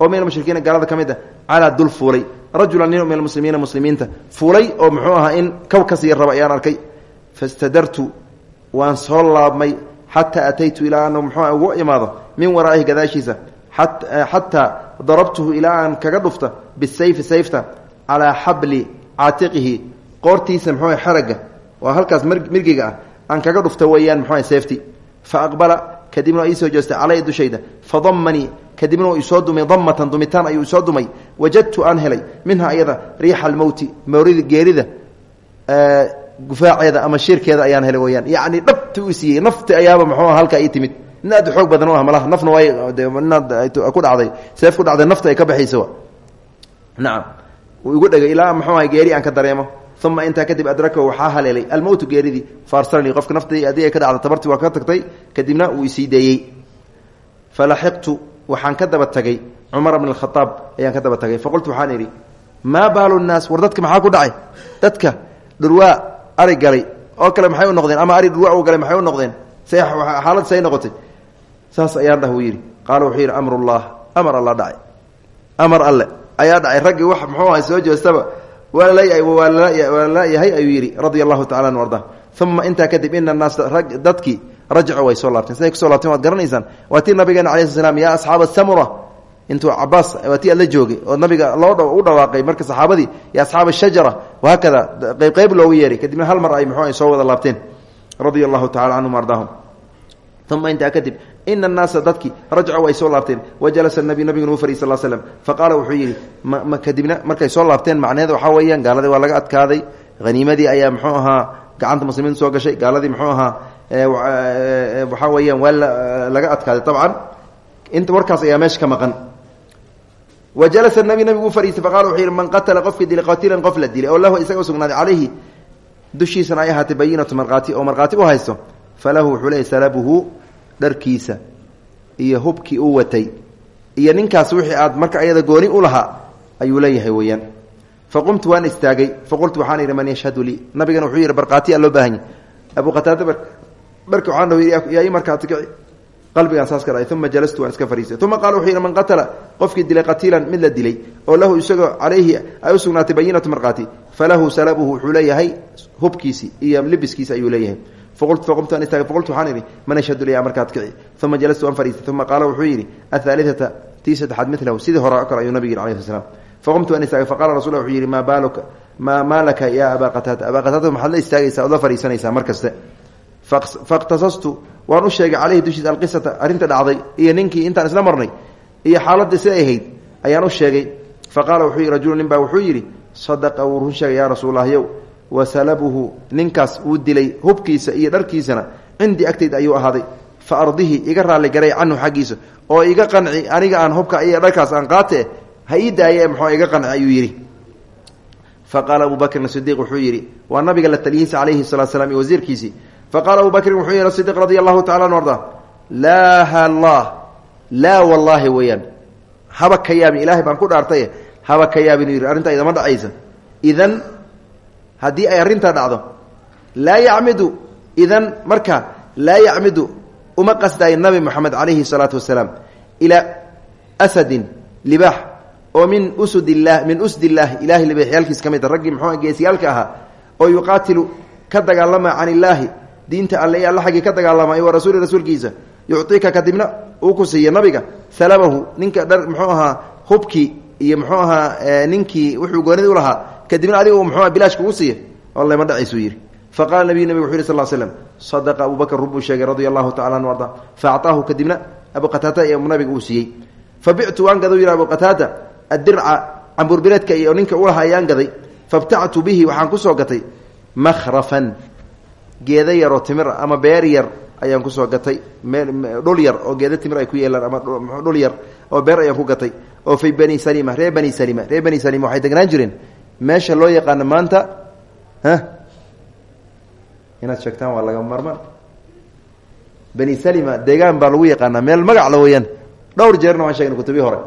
oo min almushrikiina gaalada ka mid a calaa dul fuulay rajulan nin min almuslimiina muslimiinta fuulay oo muxuu ahaa in kow ka sii raba ayaan arkay. Fastadartu waan soo laabmay xataa ataytu ilaa an muxuu ugu imaado min waraa'ihi gadaashiisa xataa darabtuhu ilaa aan kaga dhufta bisayfi sayfta calaa xabli caatiqihi qoortiisa muxuu xeragga waa halkaas mirgiga ah aan kaga dhufta weeyaan muxuu seefti. Fa aqbala kadibna jeestay calaya dushayda fadamanii kadibna uu isoo dumay damatan dumitaan ayuu isoo dumay. Wajadtu aan helay minha ayada riixa almowti mawrida geerida gufaaceeda ama shirkeeda ayaan helay weyaan yacni dhabti u nafti ayaaba muxuu halkaa ii timid. Nin aad xoog badan u ah malaha nafna way ku dhacday seef ku dhacday nafta ay ka baxaysa nacam uu igu dhegay ilaa muxuu aha geeri aan ka dareemo. Uma intaa kadib adrakahu waxaa haleelay. Almowtu geeridii faarsalanii qofka naftii haddii ay ka dhacda tabartii waa ka tagtay kadibna uu isii deeyey waxaan ka daba tagay cumar bn khaaab ayaan ka daba tagay. Faqultu waxaan idhi maa baalu nnaas war dadka maxaa ku dhacay? Dadka dhurwaa ari galay oo kale maxay u noqdeen? Ama ari dhurwaa u galay maxay u noqdeen? Say xaalad say noqotay. Saas ayaan dhah uu yidhi. Qaala wuxuu yidhi amrullah amar alla dhacay. Amar alle ayaa dhacay. Raggii wax muxuu aha soo jeestaba waa lalayahay ayuu yidhi radia allahu tacala an arda uma intaa kadib ina naas dadkii rajacuu way soo laabteen. Siday ku soo laabteen waad garanaysaan. Waa tii nabigeena alai sl slam yaa asxaaba samura intuu cabaas waa tii alla joogay oo nabiga loo u dhawaaqay marka saxaabadii ya asxaaba shajara wahaakada qayb qayb loogu yeehay kadibna hal mar ay muxuu soo wada laabteen. Radia allahu tacala canhum ardaahum. Uma intaa kadib ina annaasa dadkii rajacuu ay soo laabteen. Wajalasa nabi nabiguna u fariy sal slm faqaala wuxuu yidhi ma kadibna markay soo laabteen macneed waxaa weeyaan gaaladii waa laga adkaaday haniimadii ayaa muxuu ahaa gacanta muslimiinta soo gashay gaaladii muxuu ahaa waxaa weeyaan waa laga adkaaday. Dabcan inta warkaas ayaa meesha ka maqan. Wa jalasa nabi nabigu u fariistay faqala wuxuu yidhi man qatala qofkii dilay qatilan qof la dilay. Lahu isaga usugnaaday calayhi. Dushiisana ay ahaatay bayinatu markhaati oo markhaati u haysto falahu wuxuu salabuhu dharkiisa iyo hubkii u watay. Iyo ninkaas wixii aad marka ayada gooni u lahaa ayuu leeyahay weeyaan. Faqumtu waan istaagay. Faqultu waxaan idhi man yashhadu lii nabigana wuxuu yidhi barqaatiyaa loo baahanya abu qataada marka waxaan yaa ii markaati kici qalbigaan saas ka dhaay uma jalastu waan iska fariistay. Uma qaala wuxuu man qatala qofkii dilay qatiilan mid la dilay oo lahu isagoo calayhi ay u sugnaatay bayinatu markhaati falahu salabuhu wuxuu leeyahay hubkiisi iyo libiskiisi ayuu leeyahay. Faqultu waxaan man yashhadu liya markaad kici uma jalastu waan fariistay. Uma qaala wuxuu yidhi athaalidata tii saddexaad milahu sidii hore o kale ayuu nabig yidhi faqumtu an istaagay faqala rasul wuxuu yidhi maa baaluka maa maa laka yaa abaa qataada? Abaa qataada maxaad la istaagaysaa ood la fakhtasastu waan u sheegay caleyhi dushiisa alqisata arrinta dhacday iyo ninkii intaan isla marnay iyo xaaladda siday ahayd ayaan u sheegay. Fa qaala wuxuu yidhi rajulu nin baa wuxuu yidhi sadaqa wuu run sheegay yaa rasuullahyow wa salabuhu ninkaas uu dilay hubkiisa iyo dharkiisana cindii agtayda ayuu ahaaday. Fa ardihi iga raalli garay canhu xaggiisa oo iga qanci aniga aan hubka iyo dharkaas aan qaate ha ii daaye muxuu iga qanci ayuu yidhi. Fa qaala abu bakrin sidiiq wuxuu yidhi waa nabiga la taliyiisa calayhi salatu slam faqaala abu bakrin wuxuu yihi sidiq radi allahu tacala anu arda laa hallah laa wallaahi weeyaan haba ka yaabin ilaahay baan ku dhaartaye haba ka yaabin uu yidhi arrintaa idama dhacaysa idan haddii ay arrintaa dhacdo laa yacmidu idan marka laa yacmidu uma qasdayo nabi moxamed calayhi salaatu wasalaam ilaa asadin libaax oo min usud ilah min usd illaahi ilahay libaaxyaalkiis ka mid a raggii muxuu geesiyaalka ahaa oo yuqaatilu ka dagaalama can illaahi diinta alle alla xaggii ka dagaalamay wa rasuuli rasuulkiisa. Yucطika kadibna uu ku siiya nabiga salabahu ninka dhar muxuu ahaa hubkii iyo muxuu ahaa ninkii wuxuu goonida u lahaa. Kadibna adiga uu muxuu bilaash kugu siiya oo lema dhacaysuu yidhi. Faqala nabiyu nabig wuxu yhi sal slm sadaqa abu bakr rub buu sheegay radia allahu tacala anu arda. Faacطaahu kadibna abu qataata iyo nabiga uu siiyey. Fabictu waan gada yidhi abu qataata addirca camburbireedka iyo ninka ulaha ayaan gaday. Fabtactu bihi waxaan ku soo gatay makhrafan geeda yaroo timir ama beer yar ayaan ku soo gatay. Dhul yar oo geeda timir ay ku yeelaan ama dhul yar oo beer ayaan ku gatay. Oo fi bani salima reer bani salima reer bani salima waxay degnaan jireen meesha loo yaqaano maanta ha inaad sheegtaan waa laga marmaan bani salima deegaan baa lagu yaqaanaa meel magac la weeyaan. Dhowr jeerna waan sheegnay kutubii hore.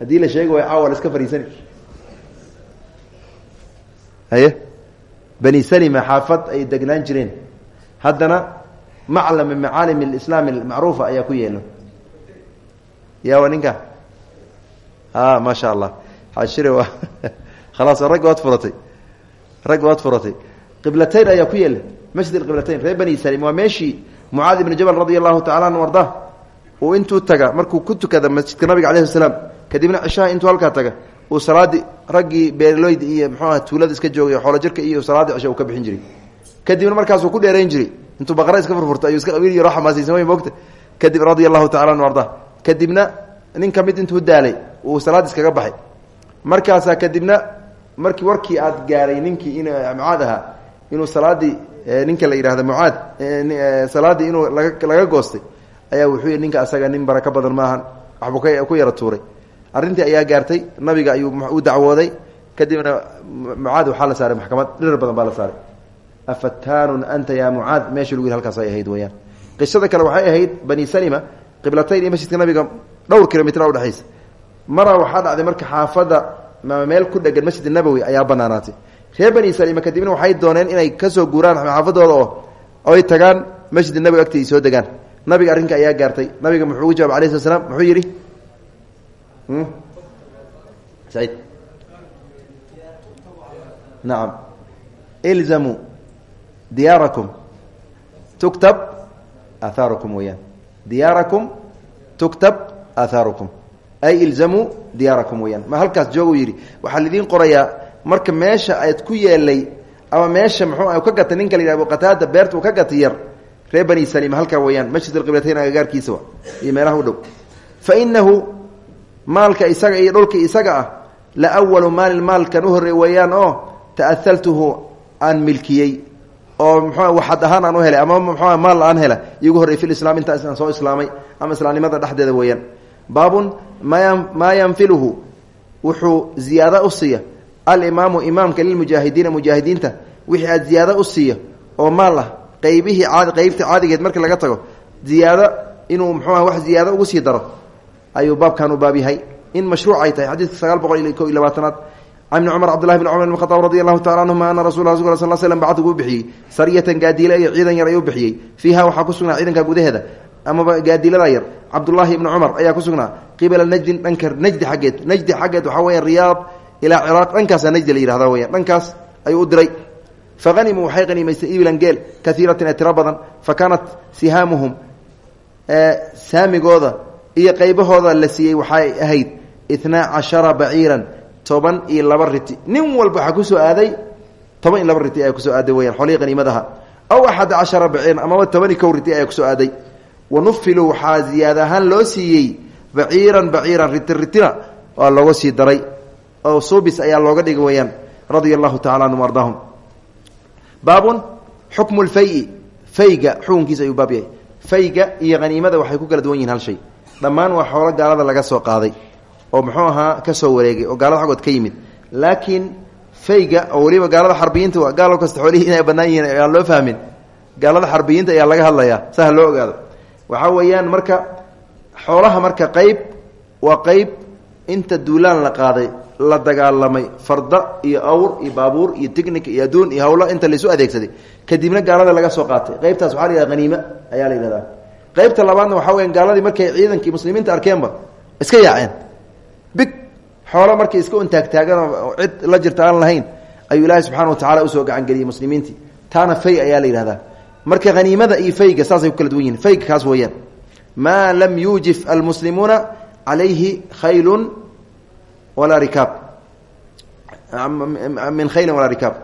Haddii la sheegi waayo caawa la iska fariisani. Haye bani salima xaafad ay degnaan jireen. Haddana maclam min macaalim alislaam almacruufa ku yeelo. Ya waa ninka? A maa sha allah xashire waa <laughs> khalaas rag waad furatay. Rag waad furatay. Qiblatayn ayaa ku yeela. Masjid qiblatayn reer bani salim. Waa meeshii mucaadi ibni jabal radia allahu anu arda uu intuu taga markuu ku tukada nabiga alayhi salaam kadibna cishaha intuu halkaa taga uu salaadii raggii beerloyd iyo mxuu aha tuulada iska joogay xoolo jirka iyo salaadii cisha uu ka bixin jiray. Kadibna markaasuu ku dheerayn jiray. Intuu baqara iska furfurta ayuu iska qabiil yaro xamaasaysan way moogta kadib radia allahu tacala arda. Kadibna nin mid intuu daalay uu salaad iskaga baxay. Markaasaa kadibna markii warkii aad gaaray ninkii in mucaad ahaa inuu salaadii ninka la yidhahda mucaad salaadii inuu laga laga goostay ayaa wuxuu ninka asaga nin baraka badan maahan waxbuu ku yara tuuray arrintii ayaa gaartay nabiga ayuu u dacwooday kadibna mucaad waxaa la saaray maxkamad dhirar badan baa la saaray. Afataanun anta yaa mucaad? Meesha yidhi halkaas ay ahayd weyaan qisada kale waxay ahayd bani salima qiblatayn iyo masjidka nabiga dhowr kilomitr udhexaysa maraa waxaa dhacday marka xaafadda meel ku dhegan masjid nabowi ayaa banaanaatay reer bani salima kadibna waxay dooneen inay ka soo guuraan xaafadooda oo oy tagaan masjid nabowi agti ay soo degaan. Nabiga arrinka ayaa gaartay nabiga muxuu ugu jawab alay slat slam muxuu yidhi said. Nacam ilzamuu diyaarakum. Tuktab aahaarukum weyaan diyaarakum tuktab aahaarukum ay ilzamuu diyaarakum weyaan ma halkaas joogu yidhi waxaa laidiin qorayaa marka meesha aad ku yeelay ama meesha muxuu ka gatay ninka la yidhah abu qataada beerta uu ka gatay yar reer bani saliim halkaa weyaan masjid alqiblatayn iyo meelaha u dhow. Fa inahu maalka isaga iyo dhulka isaga ah la walu maalin maalkan u horreey weeyaan oo ta'ahaltuhu aan milkiyey oo mxua waxad ahaan aan u helay ama mxua maal aan hela igu horrey fi islam intaas aan soo islaamay ama islaamnimada dhexdeeda weeyaan. Baabun maa yanfiluhu wuxuu ziyaado u siiya alimaamu imaamka lilmujaahidiina mujaahidiinta wixii aad ziyaado u siiya oo maal ah qaybihii qaybta caadigeed marka laga tago ziyaado inuu mxuuah wax ziyaado ugu sii daro ayuu baabkan u baab in mashruuc ay tahay. Xadiidka sagaal boqol iyo ko iyo labaatanaad. Can ibni cumar cbdullahi bn cumar bn khadaab radi allahu tacala anhuma ana rasul rasul sal slm bacdugu u bixiyey. Sariyatan gaadiile iyo ciidan yar ayuu bixiyey. Fiiha waxaa ku sugnaa ciidanka gudaheeda. Amaba gaadiilada yar. Cabdullaahi ibni cumar ayaa ku sugnaa. Qibala najdin dhanka najdi xaggeed. Najdi xaggeed waxaa weya riyaad ilaa ciraaq. Dhankaasaa najdi la yihahda weya dhankaas ayuu u diray. Fahanimuu waxay haniimaystay ibilan geel kaiiratin ee tiro badan iyo qaybahooda la siiyey waxay ahayd itnaa cashara baciiran toban iyo laba riti. Nin walba waxaa ku soo aaday toban iyo laba riti ayaa ku soo aaday weyaan xolihii haniimadaha aw axad cashara baciiran amaba toban iyo kow riti ayaa aaday. Wa nufiluu waxaa ziyaad ahaan loo siiyey baciiran baciiran riti ritina waa looga sii daray. Oo suubis ayaa looga dhigay weyaan radia allahu tacala anhum ardaahum. Baabun xukmu fayga xukunkiisa ayuu fayga iyo haniimada waxay ku kala duwan yihiin hal shay dhammaan waa xoolo gaalada laga soo qaaday oo muxuu ahaa ka soo wareegay oo gaalada xaggood ka yimid. Laakiin fayga oo weliba gaalada xarbiyiinta gaalo kasta xoolihii inay bannaan yihiin aan loo fahmin. Gaalada xarbiyiinta ayaa laga hadlayaa saha loo ogaado. Waxaa weeyaan marka xoolaha marka qeyb waa qeyb inta duulaan la qaaday la dagaalamay farda iyo awr iyo baabuur iyo ticnic iyo adduun iyo hawlo inta laisu adeegsaday. Kadibna gaalada laga soo qaatay. Qeybtaas waxaa la yihahda haniime ayaa la yidhahdaa qaybta labaadna waxaa weya gaaladii markay ciidankii muslimiinta arkeenba iska yaaceen. Big xoolo markay iska untaagtaagan oo cid la jirta aan lahayn ayuu ilaahay wa tacala u soo gacangeliyey muslimiintii. Taana fay ayaa la yidhahdaa marka haniimada iyo fayga saasay ku kala duwan yihiin fayga kaas weeyaan. Maa lam yuujif almuslimuuna calayhi khaylun walaa rikaab. Min khaylin walaa rikaab.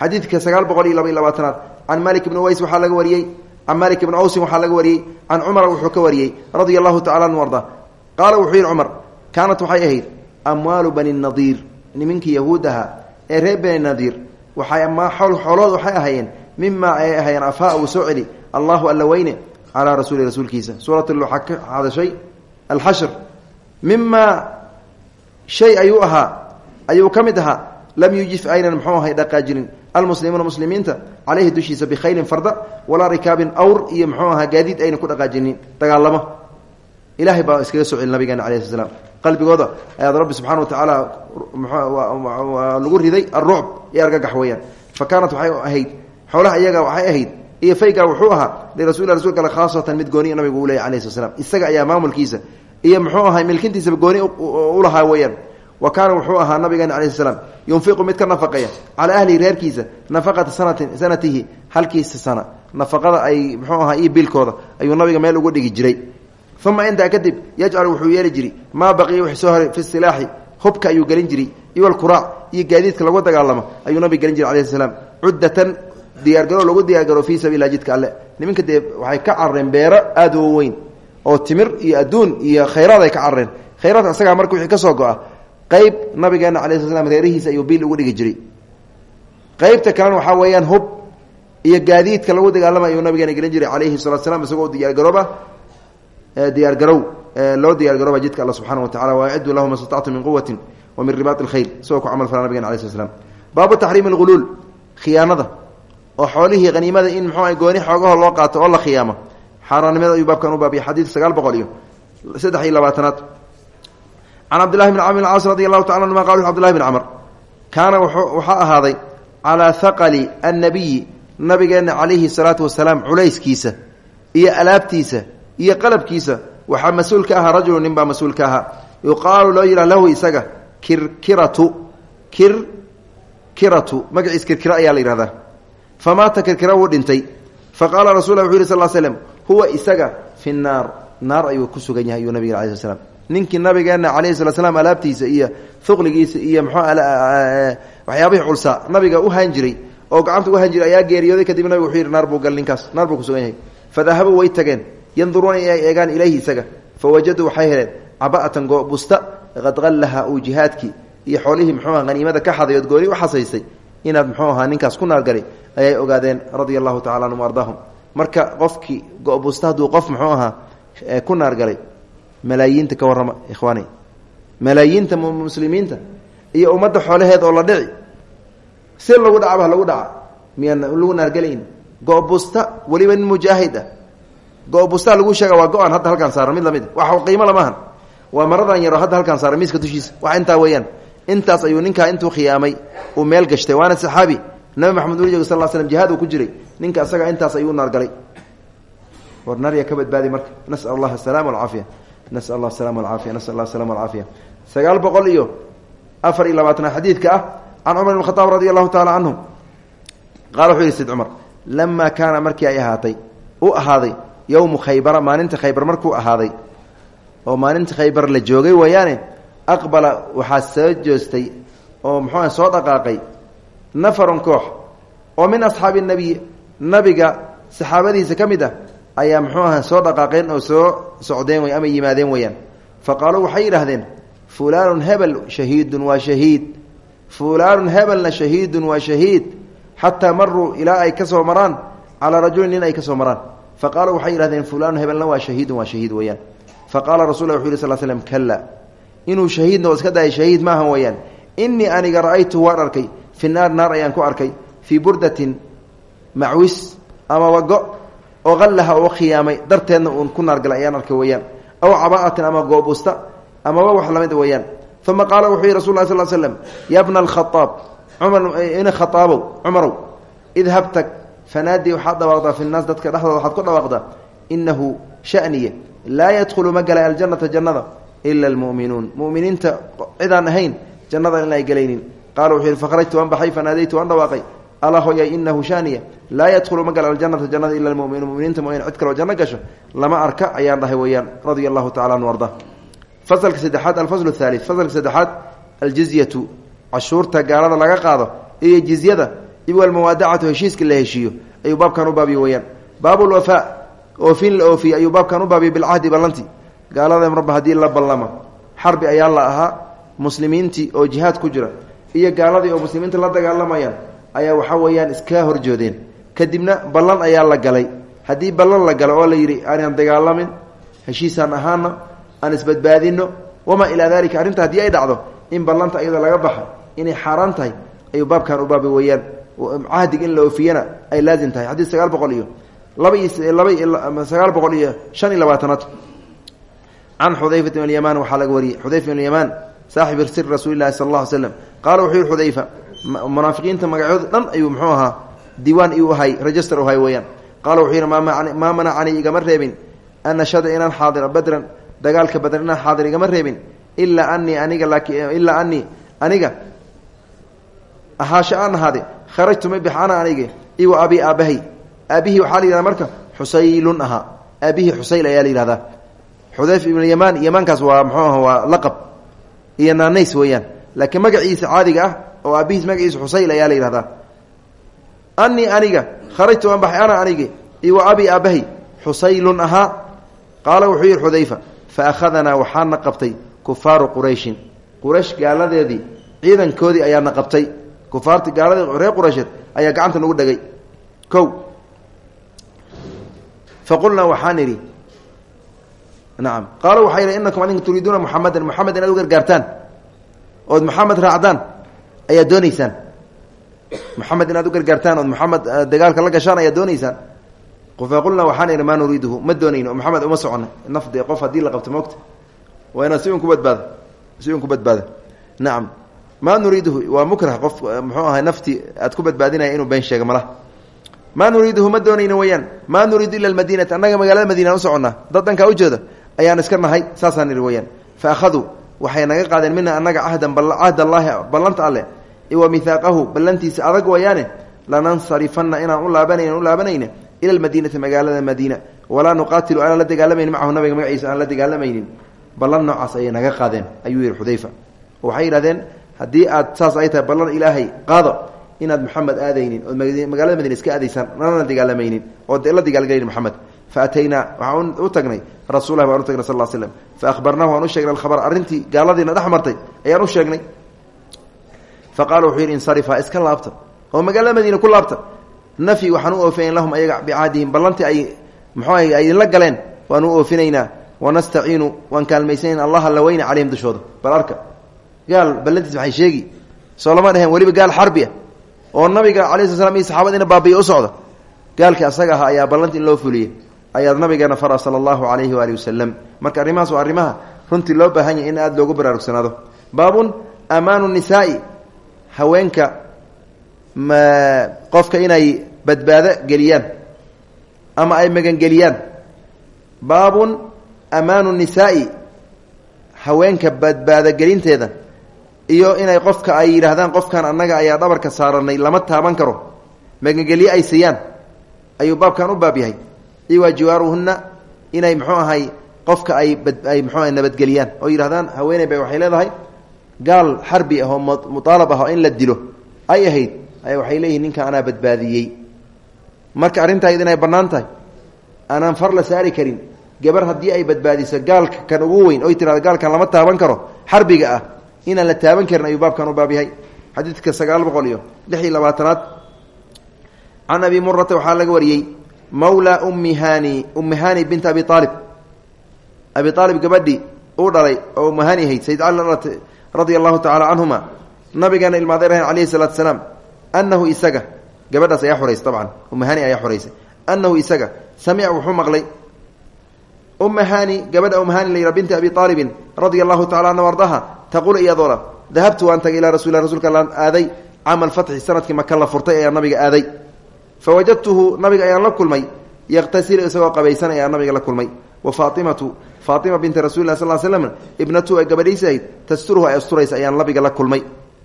Xadiidka sagaal boqol iyo laba iyo labaatanaad. Can malik ibni ways waxaa laga wariyey can malik ibni awsin waxaa laga wariyey can cumara wuxuu ka wariyey radia allahu tacala anhu arda qaala wuxuu yihi cumar kaanat waxay ahayd amwaalu bani nadiir niminkii yahuud ahaa ee reer bani nadiir waxay xoolood waxay ahaayeen mimaa ay ahaayeen afaa uu soo celi allahu alla weyne calaa rasuuli rasuulkiisa. Suurat waxaa ka hadashay alxashr. Mimaa shay ayuu ahaa ayuu ka mid ahaa lam yujif aynan muxuu ahay dhaqaajinin almuslimuuna muslimiinta caleyhi dushiisa bikhaylin farda walaa rikaabin awr iyo muxuu ahaa gaadiid aynan ku dhaqaajinin dagaalamo ilahay baa iskaga soo celi nabigeena alai sl slam qalbigooda ayaad rabbi subxana wa tacaala lagu riday arucb iyo argagax weeyaan fa kaanat waxay ahayd xoolaha iyaga waxay ahayd iyo fayga wuxuu ahaa lirasuuli rasulka ale khaasatan mid gooni nabigu u leeyay alayh sl slam isaga ayaa maamulkiisa iyo muxuu ahay milkintiisaba gooni ulahaa weeyaan wa kaana wuxuu ahaa nabigeena alai sl slam yunfiqu mid ka nafaqeeya. Calaa ahlihi reerkiisa nafaqata sanatin sanatihi halkiisa sana. Nafaqada ay muxuu ahaa iyo biilkooda ayuu nabiga meel ugu dhigi jiray. Uma intaa kadib yajcalu wuxuu yeeli jiri maa baqiya wix soo haray fi silaaxi? Hubka ayuu gelin jiray. Iyo alkuraac iyo gaadiidka lagu dagaalamo ayuu nabiga gelin jiray alayhi salaam. Cuddatan diyaargaro lagu diyaargaro fii sabiila jidka alle. Niminka dee waxay ka carareen beero aada weyn oo timir iyo adduun iyo khayraad ay ka carareen khayraadka isagaa marka wixii ka soo go-a qeyb nabigeena alai sl slam reerihiisa ayuu biil ugu dhigi jiray. Qeybta kalena waxaa weeyaan hub iyo gaadiidka lagu dagaalama ayuu nabigeena gelin jiray calayhi salatu slam isagoo diyaargarooba diyaargarow loo diyaargarooba jidka alla subxana wa tacala waaciduu lahu ma statactu min quwati wa min ribaat اlkhayl isagoo ku camal fala nabigena alai sl slam baabu taxriimi اlghuluul khiyaanada oo xoolihii haniimada in muxuu gooni xoogaho loo qaato oo la khiyaamo. Xaaraannimada ayuu baabkan u baabiyay xadiid sagaal boqol iyo saddex iyo labaatanaad can cabdillahi bn camr caas radi allahu tacala anuma qal cbdillahi bn camr kaana waxaa ahaaday calaa haqali annabiyi nabigeena calayhi salaatu wasalaam culayskiisa iyo alaabtiisa iyo qalabkiisa waxaa mas'uul ka ahaa rajulu nin baa mas'uul ka ahaa yuqaalu loo yidhah lahu isaga kirkiratu kir kiratu magaciis kirkira ayaa la yihahdaa famaata kirkira wuu dhintay fa qaala rasul wuxu yiri sal l slm huwa isaga fi naar naar ayuu ku sugan yahay ayuu nabiga ala sl slam ninkii nabigeena calayhi sala alaabtiisa iyo fuqligiisa iyo mxuu waxyaabihii culsaa nabiga u haan jiray oo gacanta u haan jiray ayaa geeriyooday kadib nabiga wuxuu yidhi naar buu gal ninkaas naar buu kusugan yahay. Fadahabuu way tageen yanduruuna inay eegaan ilayhi isaga. Fawajaduu waxay heleen caba'atan goobusta qad qallaha uu jihaadkii iyo xoolihii muxuu aha haniimada ka xaday ood gooni u xasaysay inaad muxuu ahaa ninkaas ku naargalay ayay ogaadeen radia allahu tacala anhum ardaahum. Marka qofkii gobusta hadduu qof muxuu ahaa ku naargalay malaayiinta ka warrama ikhwaani. Malaayiinta muslimiinta iyo ummadda xoolaheed oo la dhici. Si lagu dhacba lagu dhaca. Miyaan lagu naargelayn. Go-busta weliba nin mujaahid ah. Go-busta lagu sheega waa go-an hadda halkaan saaran mid la mid. Wax qiimo lamahan waa maradan yaro hadda halkaan saaran miiska dushiisa. Wax intaa weeyaan. Intaas ayuu ninkaa intuu khiyaamay uu meel gashtay. Waana saxaabi. Nabi maxamed uli jooga sal l slm jihaad uu ku jiray. Ninka isaga intaas ayuu naargalay. Badbaadi marka. Nasal allah nasal allah asalama alcaafiya nasal allah asalama alcaafiya sagaal boqol iyo afar iyo labaatana xadiidka ah can cumar ibn khadaab radi allahu taala canhu qaala wuxuu yihi sid cumar lamaa kaana markii ay ahaatay u ahaaday yowmu khaybara maalinta khaybar markuu ahaaday oo maalinta khaybar la joogay weeyaane aqbala waxaa soo joostay oo muxuuah soo dhaqaaqay nafarun koox oo min asxaabi nabiy nabiga saxaabadiisa ka mid ah ayaa muxuu aha soo dhaqaaqeen oo soo socdeen wey ama yimaadeen weeyaan. Fa qaaluu waxay yidhaahdeen fulaanun hebel shahiidun waa shahiid. Fulaanun hebelna shahiidun waa shahiid. Xataa maruu ilaa ay ka soo maraan calaa rajulin nin ay ka soo maraan. Fa qaaluu waxay yihahdeen fulaanun hebelna waa shahiidun waa shahiid weeyaan. Fa qaala rasul wuxu yhi sl slm kala inuu shahiidna oo iska daaya shahiid maaha weeyaan. Inii aniga ra'aytuhu waan arkay fi naar naar ayaan ku arkay fii burdatin macwis ama wago oo qallaha oo khiyaamay darteedna uun ku naargalay ayaan arkay weeyaan. Aw caba'atin ama goobusta amaba wax la mid weeyaan. Uma qaala wuxuu yihi rasul lah sl slm ya bna alkhaaab cumar khaaabow cumarow idhab tag fanaadii waxaad dhawaaqdaa fi naas dadka dhexdooda waxaad ku dhawaaqdaa inahu shaniye laa yadkhulu ma galay aljanata jannada ila almu'minuun. Mu'miniinta cidaan ahayn jannada in ay gelaynin qaala wuxuu yihi fakhrajtu waan baxay fanaadaytu waan dhawaaqay ala hoyay inahu shaniya laa yadkhulu ma gala aljanata jannada ila almuminuun muminiinta mooyane cid kaloo janno gasho lama arka ayaan dhahay weeyaan radia allahu tacala anhu arda. Fasalka saddexaad alfaslu thaali fasalka saddexaad aljizyatu cashuurta gaalada laga qaado iyo jizyada iyo almuwaadacatu heshiiska la heshiiyo ayuu baabkan u baabiye weeyaan. Baabulwafaa oofin la oofiye ayuu baabkan u baabiye bilcahdi ballanti. Gaalada marba haddii la ballama xarbi ayaa la ahaa muslimiintii oo jihaad ku jira iyo gaaladii oo muslimiinta la dagaalamayaan ayaa waxaa weeyaan iska horjoodeen. Kadibna ballan ayaa la galay. Haddii ballan la galo oo la yidhi aanaan dagaalamin heshiisaan ahaana aan isbadbaadino wamaa ilaa dalika arrinta haddii ay dhacdo in ballanta iyada laga baxa inay xaaraan tahay ayuu baabkan u baabi weeyaan. Cahdig in la oofiyana ay laazim tahay. Xadiis sagaal boqol iyo laba iyo laba sagaal boqol iyo shan iyo labaatanaad. Can xudayfata bn lyamaan waxaa laga wariyey xudayfa bn lyamaan saaxibi sir rasuuli lahi sala alla ly slam qaala wuxuu yihi xudayfa munaafiqiinta magacooda dhan ayuu muxuu ahaa diiwaan iu ahay register uhay weeyaan. Qaala wuxuu yidhi maa manacanii igama reebin. An ashhada inaan xaadira badran dagaalka badran inaan xaadir igama reebin. Ilaa anii aniga ilaa anii aniga ahaashe aan ahaade kharajtu ma bix ana anige iwa abi aabahay. Aabihii waxaa la yihahda marka xusaylun ahaa. Aabihii xusayl ayaa la yihahdaa xudayf ibn yamaan yamaankaas waa muxuu aha waa laqab iyo naanays weeyaan. Laakiin magaciisa caadiga ah oo aabihiis magaciisa xusayl ayaa la yihahdaa anii aniga kharajtu aan baxay ana anigi iwa abi aabahay xusaylun ahaa. Qaala wuxuu yihi xudayfa fa akhadanaa waxaana qabtay kufaaru qurayshin. Quraysh gaaladeedii ciidankoodii ayaana qabtay kufaarti gaaladii reer quraysheed ayaa gacanta nagu dhegay kow. Faqulnaa waxaan idhi nacam qaala waxaa yidhi inakum adinka turiiduuna muxamadan muxamed inaad u gargaartaan ood muxamed raacdaan ayaad dooneysaan muxamed inaad u gargaartaan ood muxamed dagaalka la gashaan ayaad dooneysaan faqulnaa waxaan idhi maa nuriiduhu? Ma doonayno. Maxamed uma socona nafde qof haddii la qabto moogta waa inaad si un ku badbaado. Si ku badbaado. Nacam maa nuriiduhu? Waa mukrah. Qof muxuu ahay nafti aad ku badbaadinaya inuu been sheega malaha maa nuriiduhu? Ma doonayno weyaan maa nuriidu ila almadiinata annaga magaalada madiina an u soconnaa. Dad dhankaa ujeeda ayaan iska nahay. Saasaan idhi weyaan fa akhaduu waxay naga qaadeen mina annaga cahdan cahd allaahi ballanta alleh wa mihaaqahu ballantiisa adag wayaane lanansarifana inaan u laabanayna u laabanayna ila almadiinati magaalada madiina. Walaa nuqaatilu aanan la dagaalamaynin macahu nabiga magaciisa aan la dagaalamaynin ballan noocaas ayay naga qaadeen ayuu yihi xudayfa. Waxay yidhahdeen haddii aad saas ay tahay ballan ilaahay qaado inaad maxamed aadaynin ood magaalada madiina iska aadaysaan nalana dagaalamaynin oo la dagaalgalayn maxamed fa ataynaa waxaan u tagnay rasulah baan u tagnay sal slm fa ahbarnahu waan u sheegnay alkhabar arrintii gaaladiina dhex martay ayaan u sheegnay fa qaala wuxuu yidhi insarifa iska laabta oo magaalada madiina ku laabta nafyi waxaan u oofinayn lahum ayaga bicaadihim ballantii ay muxuu ay idinla galeen waan u oofinaynaa wanastaciinu waan kaalmaysanayna allaha la weyna calayhim dushooda bal arka gaal ballantiis maxay sheegi soo lama dheheen weliba gaal xarbi ah oo nabiga alai sl slam iyo saxaabadiina baabiya u socda gaalkii in loo fuliyey ayaa nabigeena fara sala allahu alayhi waali wasalam marka arrimahaas waa arrimaha runtii loo baahan yahay in aada loogu baraarugsanaado. Baabun amaanu nisaai. Haweenka qofka inay badbaado geliyaan ama ay magangeliyaan. Baabun amaanu nisaai. Haweenka badbaado gelinteeda iyo inay qofka ay yidhaahdaan qofkan annaga ayaa dhabarka saaranay lama taaban karo. Magangelye ay siiyaan. Ayuu baabkan u baab yahay iwaa jiwaaruhunna inay muxuu ahay qofka ay ay muxuu ahay nabadgeliyaan oo yidhahdaan haweeney bay waxay leedahay gaal xarbi ah oo muaalab ah oo in la dilo ay ahayd ay waxay leeyihiin ninka anaa badbaadiyey. Marka arrintayd inay bannaan aanaan far la saari karin gabar haddii ay badbaadiso gaalka kan ugu weyn oy tirahdo gaalkan lama taaban karo xarbiga ah inaan la taaban karin ayuu baabkan u baab yahay. Xadiidka sagaal boqol iyo lix iyo labaatanaad can abi murata waxaa laga wariyey mawla ummi hani ummi hani binta abi aalib abi aalib gabadhii uu dhalay oo ummi hani ahayd sayid cali radia allahu tacala canhuma nabigeena ilmaadeerhan alayhi salaatu salaam anahu isaga gabadhaas ayaa xoraysa dabcan ummi hani ayaa xoraysay anahu isaga samica wuxuu maqlay umma hani gabadha umma hani layra binti abi aalibin radia allahu tacala anha ardaha taqul iyadoola dahabtu waan tagay ilaa rasul rasulka allaan aaday caama alfatxi sannadkii maka la furtay ayaa nabiga aaday fa wajadtuhu nabiga ayaan la kulmay yaqtasilu isagoo qabaysan ayaa nabiga la kulmay wa faatimatu faatima binti rasuli lah sal slm ibnatu ay gabadhiisi ahayd tasturuhu ay asturaysa ayaan nabiga la kulmay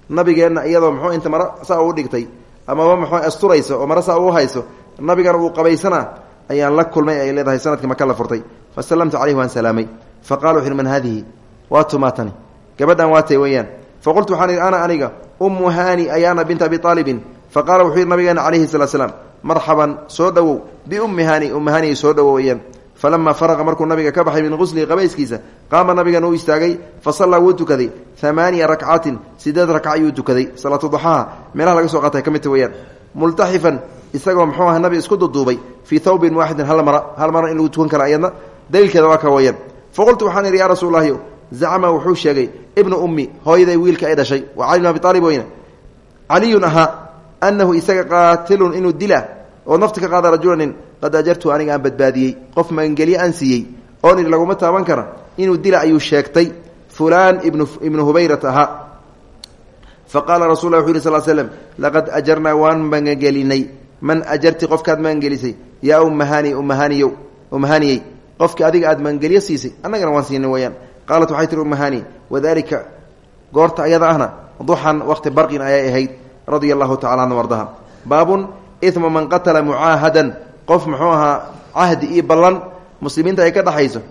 nabigeenna iyadoo muxuu inta mara saa uu dhigtay amaba muxuu asturaysa oo mara saa uu hayso nabigana uu qabaysanaa ayaan la kulmay ay leedahay sannadkii maka la furtay fasalamtu caleyhi waan salaamay fa qala wuxu man haadihi waa tumaatani gabadhan waatay weeyaan faqultu waxaan ana aniga ummu hani ayaana binta abi aalibin fa qaala wuxuu yidhi nabigeena calayhi salaa slaam marxaban soo dhowow biummi hani ummi hani soo dhowow weeyaan. Falamaa faraqa markuu nabiga ka baxay min quslihi qabayskiisa qaama nabigan uu istaagay fa sallaa wuu tukaday amaaniya rakcatin sideed rakca ayuu tukaday salaatu duxaha meelaha laga soo qaatay ka midta weeyaan. Multaxifan isagoo muxuu aha nabi isku duduubay fii thawbin waaxidin hal mara hal mara in lagu tukan kara ayadna. Daliilkeeda waa ka weeyaan. Faqultu waxaan idhi yaa rasuul lahi zacma wuxuu sheegay ibnu ummi hooyaday wiilka ay dhashay waa cali bn abi ahaa anahu isaga qaatilun inuu dila oo nafti ka qaada rajulanin qad ajartu aniga aan badbaadiyey qof magangelye aan siiyey oon idhi laguma taaban kara inuu dila ayuu sheegtay fulaan ibnu ibnu hubayrat ahaa fa qaala rasul lah wuxu yhi sal slm laqad ajarnaa waan magangelinay man ajarti qofkaad magangelisay yaa ummahani ummahaniyow ummahaniyey qofkii adiga aad magangelyo siisay annagana waan siinay weyaan qaalat waxay tihi ummahani wadalika goorta ayada ahna duxan waqti barqin ayay ahayd radia allahu tacala anhu ardaha baabun ima man qatala mucaahadan qof muxuu ahaa cahdi iyo ballan muslimiinta ay ka dhexayso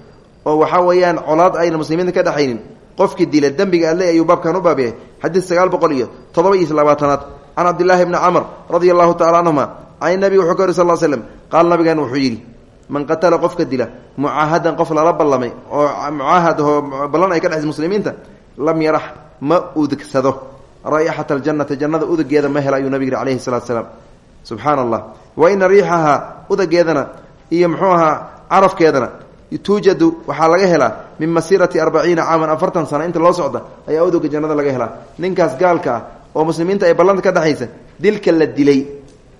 oo waxaa weeyaan colaad ayna muslimiinta ka dhexaynin qofkii dila dembiga alle ayuu baabkan u baabyahay. Xadiid sagaal boqol iyo todoba iyo labaatanaad. Can cabdillaahi bni camr radia allahu tacala canhuma can nabiga wuxuu ka wari sal slm qaala nabigan wuxuu yidhi man qatala qofka dila mucaahadan qof lala ballamay oo mucaahad oo ballan ay ka dhexayso muslimiinta lam yarax ma udegsado raa'ixata aljannati jannada udageeda ma hela ayuu nabig yihi calayhi salatu salaam subxaana allah wa ina riixahaa udageedana iyo muxuu ahaa carafkeedana tuujadu waxaa laga helaa min masiirati arbaciina caaman afartan sano inta loo socda ayaa udoga jannada laga helaa ninkaas gaalka ah oo muslimiinta ay ballanta ka dhexaysa dilka la dilay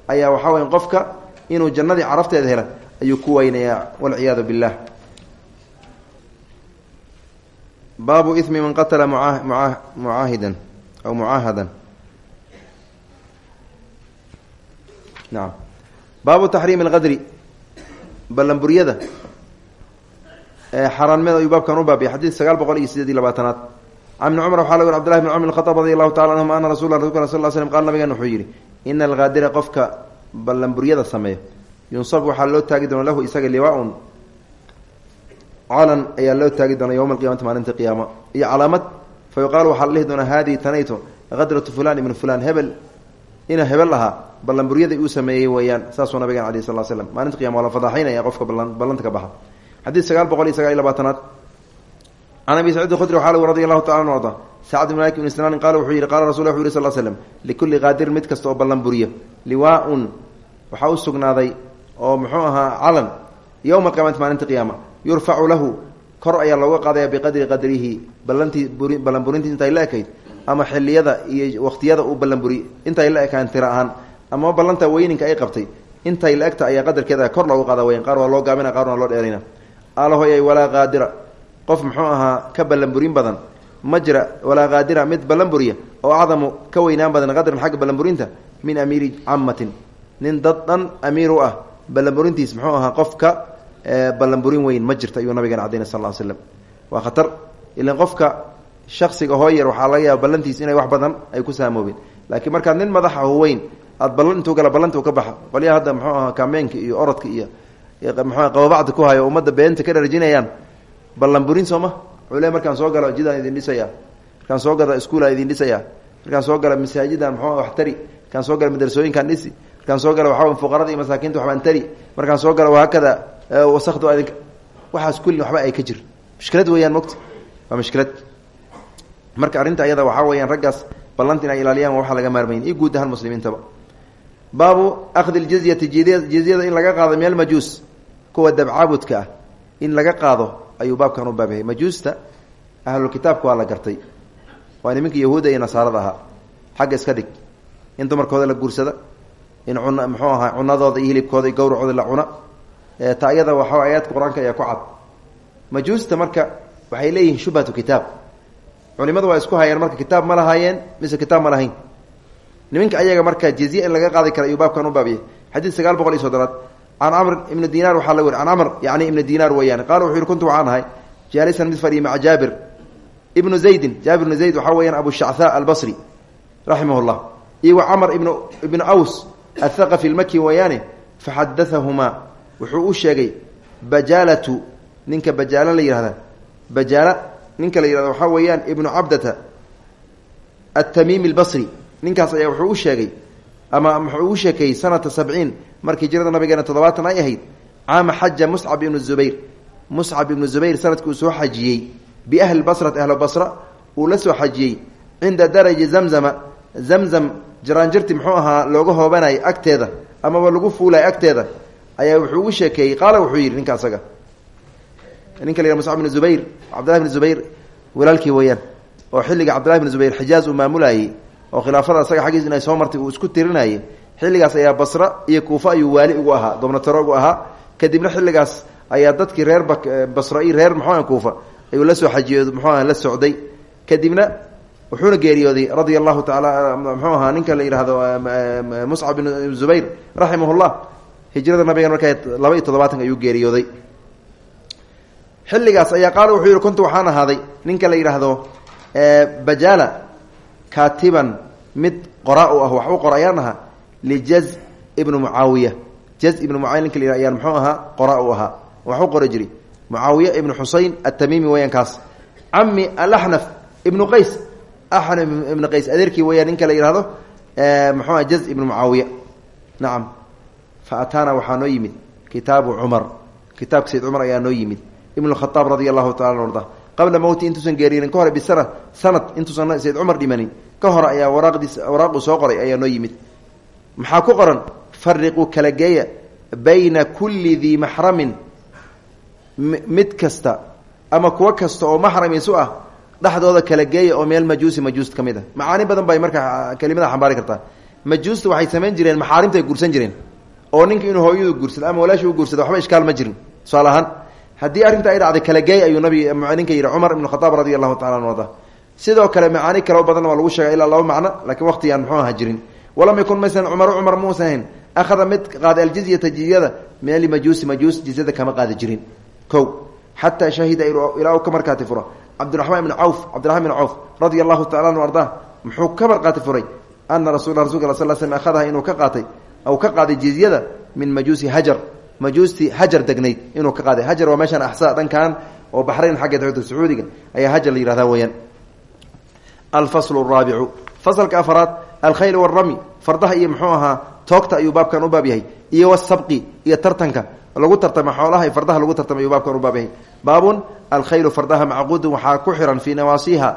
ayaa waxaa weya qofka inuu jannadii carafteeda hela ayuu ku weynayaa walciyaadu billah baabu imi man qatala mucaahidan aw mucaahadan naam baabu taxriimi alqadri ballanburyada xaaraanimada ayuu baabkan u baabiyay xadiid sagaal boqol iyo sideed iyo labaatanaad can ibni cumar waxaa laga wari cbdullahi bn cumr bn khataab radi allahu tacala anhuma ana rasul rasulka sal l slm qala nabigan wuxuu yidhi ina alqaadira qofka ballanburyada sameeya yunsab waxaa loo taagi doona lahu isaga liwaaun calan ayaa loo taagi doona yowma alqiyamati maalinta qiyaama fa yuqaalu waxaa la dhihi doonaa haadihi tanayto qadratu fulan ibnu fulan hebel ina hebel ahaa uu sameeyey weeyaan saasuu nabigan aleyh sal slam maalinta qiyama waa la fadaaxaynaya qofka ballanta ka baxa xadiid sagaal boqol iyo sagaal khudri waxaa lg radi allahu taala anu arda malik ibn sinaanin qaala wuxuu yidhi qala rasul wuxu yiri sal likulli qaadirin mid kasta oo ballan buriya liwaaun oo muxuu ahaa calan yowma alqiyamati maalinta qiyaama yurfacu lahu kor ayaa looga qaadaya biqadri qadrihi ballantii ballanburintii intay la ekayd ama xiliyada iyo waqtiyada uu ballanburi intay la ekaan ama ballanta weyninka ay qabtay intay la egta ayaa qadarkeeda kor looga qaada weyan qaar loo gaabina qaarna loo dheerayna alahoyay walaa qaadira. Qof muxuu ahaa ka ballanburin badan? Ma jira walaa qaadira mid ballanburiya oo acdamu ka weynaan badan qadran xagga ballanburinta min amiiri camatin nin dad dhan amiir u ah ballanburintiis muxuu ahaa qofka ballanburin weyn ma jirto ayuu nabigeena cadayna sal l slam waa khatar. Ilan qofka shaksiga hooyar waxaa laga yaaba ballantiis inay wax badan ay ku saamoobeen. Laakiin markaad nin madaxa weyn aad ballan intuu gala ballanta ka baxa qolyaha hadda muxuu ahaa kaameenka iyo orodka iyo mxua qababacda ku hayo ummadda beenta ka dharjinayaan ballanburin sooma cule markaan soo galo jidaan idin dhisaya markaan soo galo iskuulaan idin dhisaya markaan soo galo masaajidan mxuu wax tari. Markaan soo galo madrasooyinkaan dhisi. Markaan soo galo waxaa fuqarada iyo masaakiinta waxbaan tari. Markaan soo galo wahaakada wasakdu adinka waxaas kulli waxba ay ka jir. Mushkilad weeyaan mogta waa mushkilad. Marka arrinta ayada waxaa weyaan raggaas ballanta inay ilaaliyaan waxaa laga maarmayn. Iyo guud ahaan muslimiintaba. Baabu akhdi ljizyati jizyada in laga qaado meel majuus kuwa dabcaabudka ah. In laga qaado ayuu baabkan u baab yahay majuusta ahlulkitaabka waa la gartay. Waa niminka yahuudda iyo nasaarada ahaa. Iska dhig. In dumarkooda la guursada in cun muxuu ahaa cunadooda iyo hilibkooda iyo la cuna ta ayada waxaa aayaadka qur'aanka ayaa ku cad. Majuusta marka waxay leeyihiin shubhatu kitaab. Culimadu waa isku hayeen marka kitaab ma lahaayeen mise kitaab ma lahayn. Niminka ayaga marka jizye in laga qaadi kara ayuu u baabiyay xadiid sagaal iyo soddonaad. Can camr ibni dinaar waxaa la weri can camr yani ibni dinaar weeyaan. Qaala wuxuu kuntu waxaan ahay mid fadhiya maca jaabir ibnu zaydin. Jaabir zayd waxaa weeyaan abu shacthaa albasri raximah iyo wa camr ibnu ibnu aws athaqafi lmaki weeyaane faxadaahumaa wuxuu u sheegay bajaalatu ninka bajaalo la yihahda bajaala ninka la yihahdo waxaa weeyaan ibnu cabdata atamiimi albasri. Ninkaas ayaa wuxuu u sheegay ama wuxuu u sheekeeyey sanata sabciin markii jirada nabigeena toddobaatan ay ahayd caama xaja muscab ibnu zubayr. Muscab ibnu zubayr sannadkii uu soo xajiyey biahli basrati ahla basra uu la soo xajiyey cinda daraji zamzama. Zamzam jaraanjirti muxuu ahaa looga hoobanayay agteeda amaba lagu fuulay agteeda ayaa wuxuu u sheekeeyey. Qaala wuxuu yidhi ninka asaga ninka la muscab ibnu zubayr cabdillahi bnu zubayr walaalkii weeyaan oo xilliga cabdillahi bnu zubayr xijaaz uu maamulayey oo khilaafada asaga xaggiis inay soo martay uu isku tirinayay xilligaas ayaa basra iyo kuufa ayuu waali ugu ahaa gobnatoro ugu ahaa. Kadibna xilligaas ayaa dadkii reer basra iyo reer muxuu kuufa ayuu la soo xajiyey muxuu la socday. Kadibna wuxuuna geeriyooday radia allahu taala muxuu ahaa ninka la yihahdo muscab bin zubayr raximah llah hijrada nabigan marka laba iyo toddobaatanka ayuu geeriyooday. Xilligaas ayaa qaala wuxuu yihi kuntu waxaan ahaaday ninka la yidhaahdo bajala kaatiban mid qora u ah wax u qor ayaan ahaa lijaz ibnu mucaawiya. Jaz ibnu mucaawiya ninka la yihah ayaan muxuu ahaa qora u ahaa wax u qori jiri. Mucaawiya ibnu xuseyn atamiimi weyaan kaas cami alaxnaf ibnu qays. Axnaf ibnu qays adeerkii ninka la yihahdo muxuu aha jaz ibnu mucaawiya. Nacam fa waxaa noo yimid kitaabu cumar kitaabka sayd cumar ayaa noo yimid ibn khaaab radia allahu taala an arda qabla mowti intuusan geerinin ka hore bisana sanad intuusan sayd cumar dhimanin ka hore ayaa waraaqdiis waraaquu soo qoray ayaa noo yimid maxaa ku qoran fariquu kala geeya bayna kulli dii maxramin mid kasta ama kuwo kasta oo maxram isu ah dhexdooda kala geeya oo meel majuusi majuus ka mid a macaani badan bay markaa kelimada xambaari kartaa majuusta waxay samayn jireen maxaarimtay guursan jireen oo ninka inuu hooyadu guursado ama walaasha u guursado waxba ishkaal ma jirin. Tusaale ahaan haddii arrinta ay dhacday kala geey ayuu nabi ninka yidhi cumar ibnu khataab radi allahu tacala an sidoo kale macaani kaloo badan waa lagu sheegay ilaa laba macno laakiin waqtigaan muxuu aha jirin. Walam yakun masalan cumaru cumar muusan ahayn akhada mid qaaday aljizyata jizyada min alimajuusi majuus jizyada kama qaadi jirin. Ko xataa shahida ilaa uu ka markaati furo. Cabdiraxmaan ibni cawf cabdiraxman ibn cawf radia allahu tacala anu muxuu ka marqaati furay ana rasula rasulka al sal slm ahadaha inuu ka qaatay aw ka qaaday jizyada min majuusi hajar. Majuustii hajar degnayd inuu ka qaaday. Hajar waa meeshaan axsaa dhankan oo baxrayn xaggeed xogta sacuudiga ayaa hajar la yihahdaa weyaan alfaslu raabicu fasalka afaraad alkhayl warami fardaha iyo muxuu ahaa toogta ayuu baabkan u baab yahay iyo wasabqi iyo tartanka lagu tartama xoolaha fardaha lagu tartama ayuu u baab yahay. Baabun alkhaylu fardaha macquudun waxaa ku xihan fii nawaasiha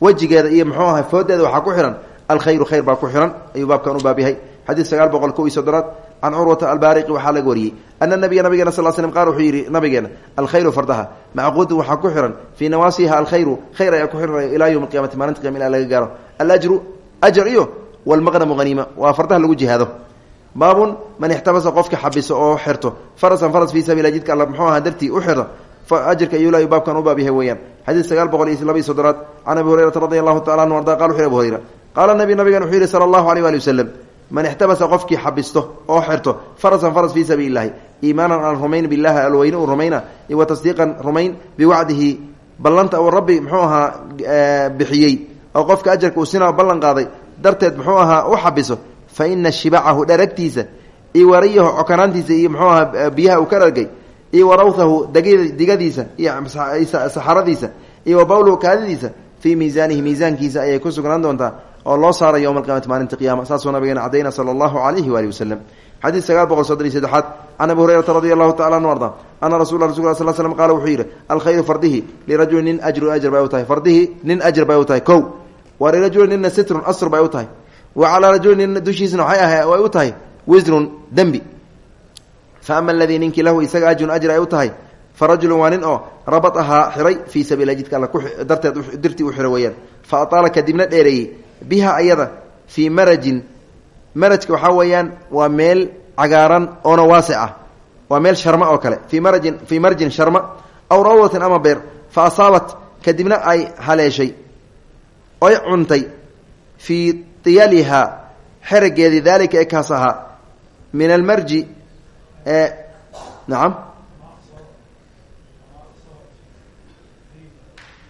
wejigeeda iyo muxuu foodeeda waxaa ku xihan alkhayru khayr baa ku xihan ayuu baabkan u baab yahay xadiid sagaal boqol ko iyo soddonaad can curwata albaariqi waxaa laga wariyey ana nabiya nabigeena sal slm qaal wuxuu yidhi nabigeena alkhayru fardaha macquudun waxaa ku xihan fii nawaasiha alkhayru khayr ayaa ku xihanaya ilaa yowmi qiyamati maalinta qiyama ilaa laga gaaro alajru ajar iyo walmaqnamu haniima waa fardaha lagu jihaado. Baabun man ixtabasa qofka xabiso oo xirto farasan faras fii sabiila jidka alla muxuu ahaa dartii u xirta ajirka iyula baabkan u baab yahay weeyaan. Xadiid sagaal boqol iyo laba iyo soddonaad can abi hurayrata radi allahu tacala anhu arda qal wuxu abu hurayra qaala nabi nabigan wuxuu yihi sala allahu aleyh waali wasalam man ixtabasa qofkii xabisto oo xirto farasan faras fii sabiili illahi iimaanan aan rumayn billahi alweyne uu rumayna wa tasdiiqan rumayn biwacdihi ballanta uu rabbi muxuu ahaa bixiyey oo qofka ajarka uu sina ballan qaaday darteed muxuu ahaa u xabiso fa ina shibacahu dharagtiisa iyo warayahu cokanaantiisa iyo muxuu ahaa biyaha uu ka dhargay iyo warawhahu digadiisa iyo saxaradiisa iyo wa bawluhu kaadidiisa fii miisaanihi miisaankiisa ayay ku sugnaan doontaa oo loo saaray yowma alqiyamati maalinta qiyama saasuu nabigeena cadayna sala allahu calayhi waalihi wasalam xadiid sagaal boqol soddon iyo saddexaad can abi hurayrata radi allahu tacala anu arda ana rasul rasul sal slm qaala wuxuu yidhi alkhayru fardihi lirajuli nin ajru ajr bay u fardihi nin ajr bay u tahay kow wa lirajuli nina sitrun asr bay u wa calaa rajuli nin dushiisna waxay way u tahay wisrun fa ama aladii ninkii lahu isaga ajrun ajr ay u tahay fa nin oo rabad xiray fii sabiila jidka alla darteed u xiray weeyaan. Fa ataala kadibna dheereeyey biha ayada fii marajin. Marajka waxaa weeyaan waa meel cagaaran oona waasic ah. Waa meel sharma oo kale. Fii marajin fii marjin sharma aw rawdatin ama beer. Fa asaabat kadibna ay haleeshay. Oy cuntay. Fii tiyalihaa xerageedii daalika ee kaas ahaa min almarji ee nacam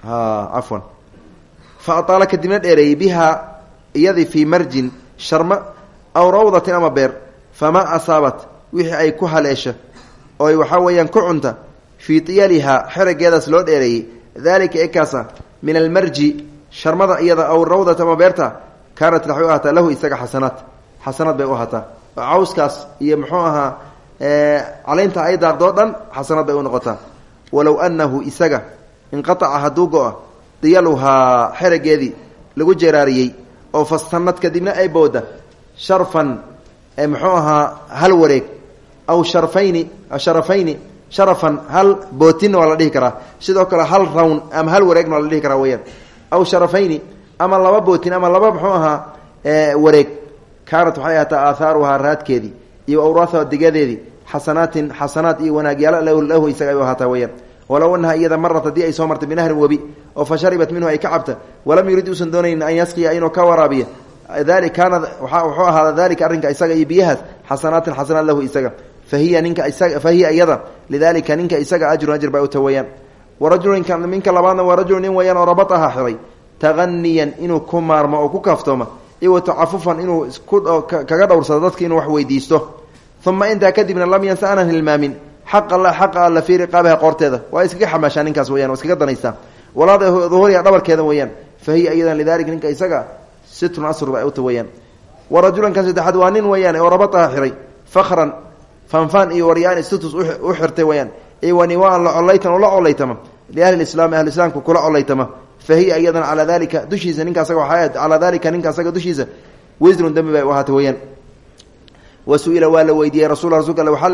cafwan fa ataala kadibna dheereeyey bihaa iyadii fii marjin sharma aw rawdatin ama beer famaa asaabat wixii ay ku haleesha ooy waxaa weeyaan ku cunta fii tiyalihaa xerageedaas loo dheereeyey daalika ee kaasa min almarji sharmada iyada aw rawdata ama beerta kaanat waxay u ahaataa lahu isaga xasanaad xasanaad bay u ahaataa oo cawskaas iyo muxuu ahaa caleynta ay daaqdoo dhan xasanaad bay u noqotaa. Walow annahu isaga inqataca hadduu go-a diyaluhaa xerageedii lagu jeraariyey oo fastanad kadibna ay booda sharfan muxuu ahaa hal wareeg aw sharfayni sharafayni sharafan hal bootinna waa la dhihi karaa. Sidoo kale hal rawn ama hal wareegna waa la dhihi karaa aw sharafayni ama laba bootin ama laba muxuu ahaa wareeg. Kaanat waxay ahaataa aahaaruhaa raadkeedii iyo awraaha digadeedii xasanaatin xasanaad iyo wanaagyaalo lahu isaga ay ahaataa weyaan walow anaha iyada marat haddii ay soo martay binahrin webi oo fa sharibat minhu ay ka cabta walam yurid uusan doonaynin an yasqiya inuu ka waraabiya dali kaana wuxuu ahaada dalika arrinka isaga iyo biyahaas xasanaatin xasanaad lahu isaga. Fahiya ninka isaga fahiya iyada lidalika ninka isaga ajrun ajr bay uta weyaan warajulninka minka labaadna waa rajul nin weyaan oo rabataha xiray. Taganiyan inuu ku maarmo oo ku kaaftooma iwa tacafufan inuu kaga dhowrsado dadka inuu wax weydiisto. Uma intaa kadibna lam yansa aanan hilmaamin. Xaq alla xaqa alla fii riqaabiha qoorteeda. Waa iskaga xamaashaa ninkaas weyan waa iskaga danaysaa walaa duhuriha dhabarkeeda weeyaan. Fa hiya iyadan lidalika ninka isaga sitrun asr ba uta weyaan wa rajulankan saddexaad waa nin weeyaan oo rabataha xiray. Fakran fanfan iyo waryaan status u xirtay weyaan iwaniwaan la colaytan oo la colaytama liahli islaami ahli islaamka kula colaytama fa hiya iyadan calaa dalika dushiisa ninka asaga waxaa calaa dalika ninka asaga dushiisa. Wisrun dembi bay u ahaatay weyaan wa su'ila waa la weydiiyey rasul rasulka alle waxaa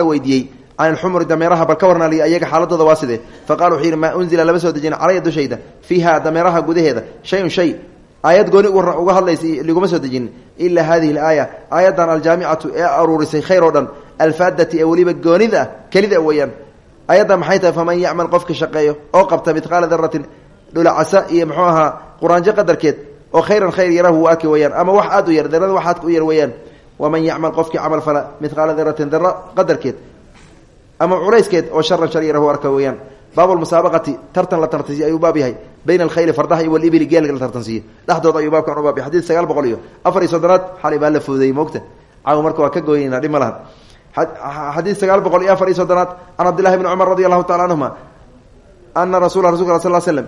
can ilxumri dameeraha bal ka warna ayaga xaaladooda waa sidee fa qala wuxuu yidhi maa unzila lama soo dejin calaya dushayda fiiha dameeraha gudaheeda shay-un shay aayad gooni uga hadlaysa liguma soo dejinin ilaa hadihi alaaya aayaddan aljaamicatu ee aruurisay khayr oo dhan alfaadati ee weliba goonida kelida weeyaan ayadda maxay tahay faman yacmal qofka shaqeeyo oo qabta midqaala daratin dhulacasa iyo muxuu ahaa quraanjo qadarkeed oo khayran khayr yarahu waa arki weyaan ama wax aad u yar darada wax aad u yar weeyaan waman yacmal qofkii camal fala midqaala daratin dara qadarkeed ama culayskeed oo sharan shar yarahu arka weeyaan. Baab lmusaabaqati tartan la tartansiiye ayuu baab yahay. Bayna alkhayli fardaha iyo walibili geelga la tartansiiye dhexdooda ayuu baabkan u baab yahay. Xadiid sagaal boqol iyo afar iyo soddonaad baa la fududeeyey moogta. Caaw marka waa ka gooynayna dhib ma lahan iyo afar iyo soddonaad can cabdillahi bni cumar radi allahu tacala canhuma ana rasula rasulka sal slm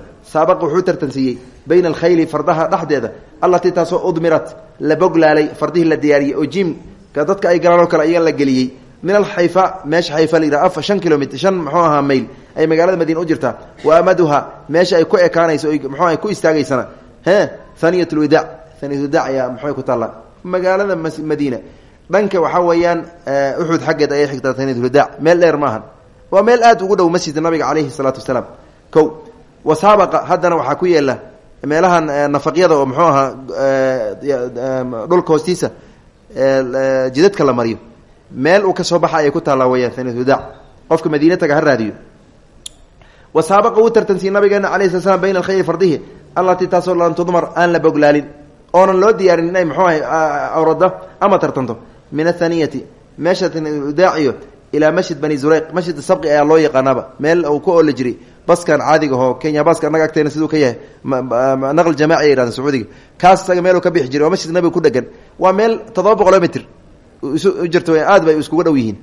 wuxuu tartansiiyey bayna alkhayli fardaha dhexdeeda allatii taasoo udmirat la boglaalay fardihii la diyaariyey oo jimka dadka ay galaan oo kale la geliyey min alxayfa meesha xayfa la yidhaha afa shan kilomitr shan muxuu ahaa mayl ay magaalada madiina u jirtaa wa amaduha meesha ay ku ekaanayso aha ku istaagaysana. He haniyat lwidaac haniyat widaac ayaa muxuu ku taalla magaalada madiina. Dhanka waxaa weeyaan uxud xaggeed ayay xigtaa haniyat lwidaac meel dheer maahan. Waa meel aad ugu dhow masjidka nabiga caleyhi salaatu wasalaam. Ko wasaabaqa haddana waxaa ku yeela meelahan nafaqyada oo muxuu ahaa dhulka hoostiisa jidadka la mariyo meel uu ka soo baxa ayay ku taallaa weyaan haniyat widaac qofka madiina taga ha raadiyo. Wasaabaqa uu tartansiiyey nabigeena alayhi sala slam bayna alkhayri fardihi allatii taasoo lan tudmar aan la boglaalin. Oonan loo diyaarin inay muxuu ahay awrado ama tartanto. Min athaniyati meesha daaciyo ilaa masjid bani zureyq masjid sabqi ayaa loo yaqaanaaba. Meel uu ku oola jiray. Baskan caadiga oo kenya baska annaga agteena siduu ka yahay. Naql jamaaci ay yidhahdeen kaas isaga meeluu ka bixi jiray waa masjidka nabiga ku dhegan. Waa meel toddoba boqoloo mitr u jirta aad bay iskuga dhow yihiin.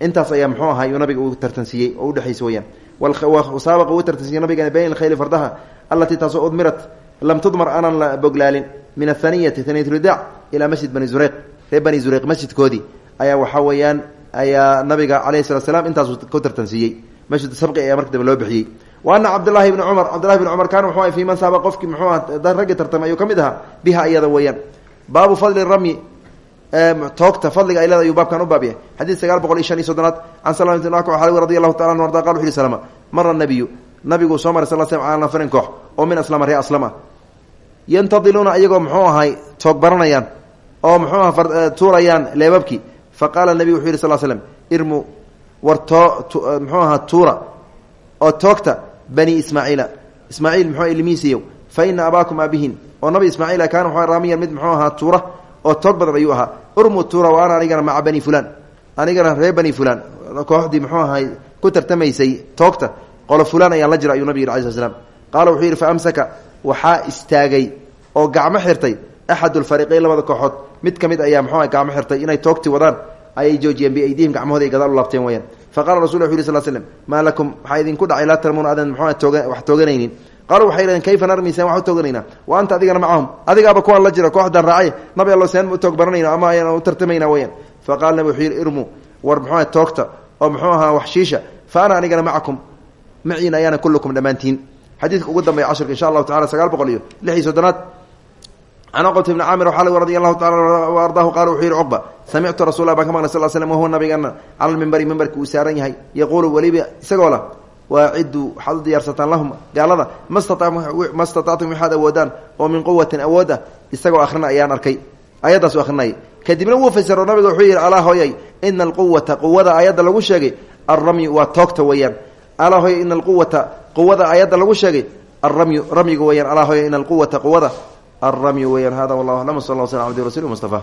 Intaas ayaa muxuu ahaa yuu nabiga uu tartansiiyey oo udhexaysa weyaan wasaabaqa uu tartansiiyey nabigeena bayn khayli fardaha allatii taasoo udmirat lam tudmar aanan la boglaalin min athaniyati haniyatulidaac ilaa masjid bani zureyq reer bani zureyq masjidkoodii ayaa waxaa weeyaan ayaa nabiga alayhi salat slam intaasu ku tartansiiyey. Masjid sabqi ayaa marka dambe loo bixiyey. Wa ana cabdllahi bni cumar cabdillahi bni cumar kaana muxuu fi man saaba qofkii muxuu tartamay ayuu biha iyada weeyaan. Baabu fadli ramyi toogta fadliga ay leeda ayuu baabkan u baab yahay xadiid sagaal boqol iyo shan iyo soddonaad can salam bn ak radi allahu taala anu arda qal wuxu uhi slama mara nabiyu. Nabiguu soo maray sal slam cala nafarin koox. Oo min aslama ree aslama. Yantadiluuna iyagoo muxuu ahay toog baranayaan. Oo muxuu aha tuurayaan leebabkii. Faqaala nabigu wuxuu yihi sal slm irmu war too muxuu ahaa tuura. Oo toogta bani ismaaciila ismaaciil muxuu ilmihiisiiyow fa ina abaakum aabihin oo nabi ismaaciila kaana muxuu mid muxuu ahaa tuura oo toog badan ayuu ahaa urmu tuura wa ana anigana maca bani fulan anigana reer bani fulan kooxdii muxuu ahay ku tartamaysay toogta qolo fulan ayaan la jira ayuu nabig yidhi alai sl slam wuxuu yidhi fa amsaka waxaa istaagay oo gacmo xirtay axad lfariqeyn labada kooxood. Mid ka mid ayaa muxuu gacmo xirtay inay toogti wadaan ayay joojiyeen biaydihim gacmahooda ay gadaal u laabteen weyaan fa qala rasul wuxu yhi sl slm maa lakum waxaa idinku dhacay? Laa tarmuuna adan tooga wax tooganaynin qaaluu waxay yidhahdeen kayfa narmisaan wax u adigana macahum adigaaba kuwaan la jira kooxdaan raacay nabi allo seen baranayna ama ayaan u tartamayna weyaan fa nabi wuxuu yidhi irmu war muxuu toogta oo muxuu ahaa waxshiisha. Fa ana anigana macakum. Maciina ayaana kullukum dhammaantiin. Xadiidka ugu dambeya cashirka insha allahu tacala sagaal boqol iyo lix soddonaad. Can cqbt bni caamir xal radi allahu taala ardaahu qala wuxuu yihi cuqba samictu rasul baan ka maqlay sal slm wahuwa nabigana cala lmimbari mimbarki uu saaran yahay yaquulu lah waaciduu waxaad u diyaarsataan lahum gaalada mastama statactum waxaad awoodaan oo min quwatin awooda isagoo ahrina ayaan arkay ayadaasu ahrinay kadibna wuu fasiro nabiga wuxuu yidhi alaa hooyay ina alquwata quwada aayadda lagu sheegay alramyu waa toogta weeyaan alaa hooyay ina alquwata quwada aayadda lagu sheegay alramyu ramyiga weyaan alaa hooyay ina alquwata quwada alramyu weyaan hada wallah aclam sal lla sl abdi rasul mustafa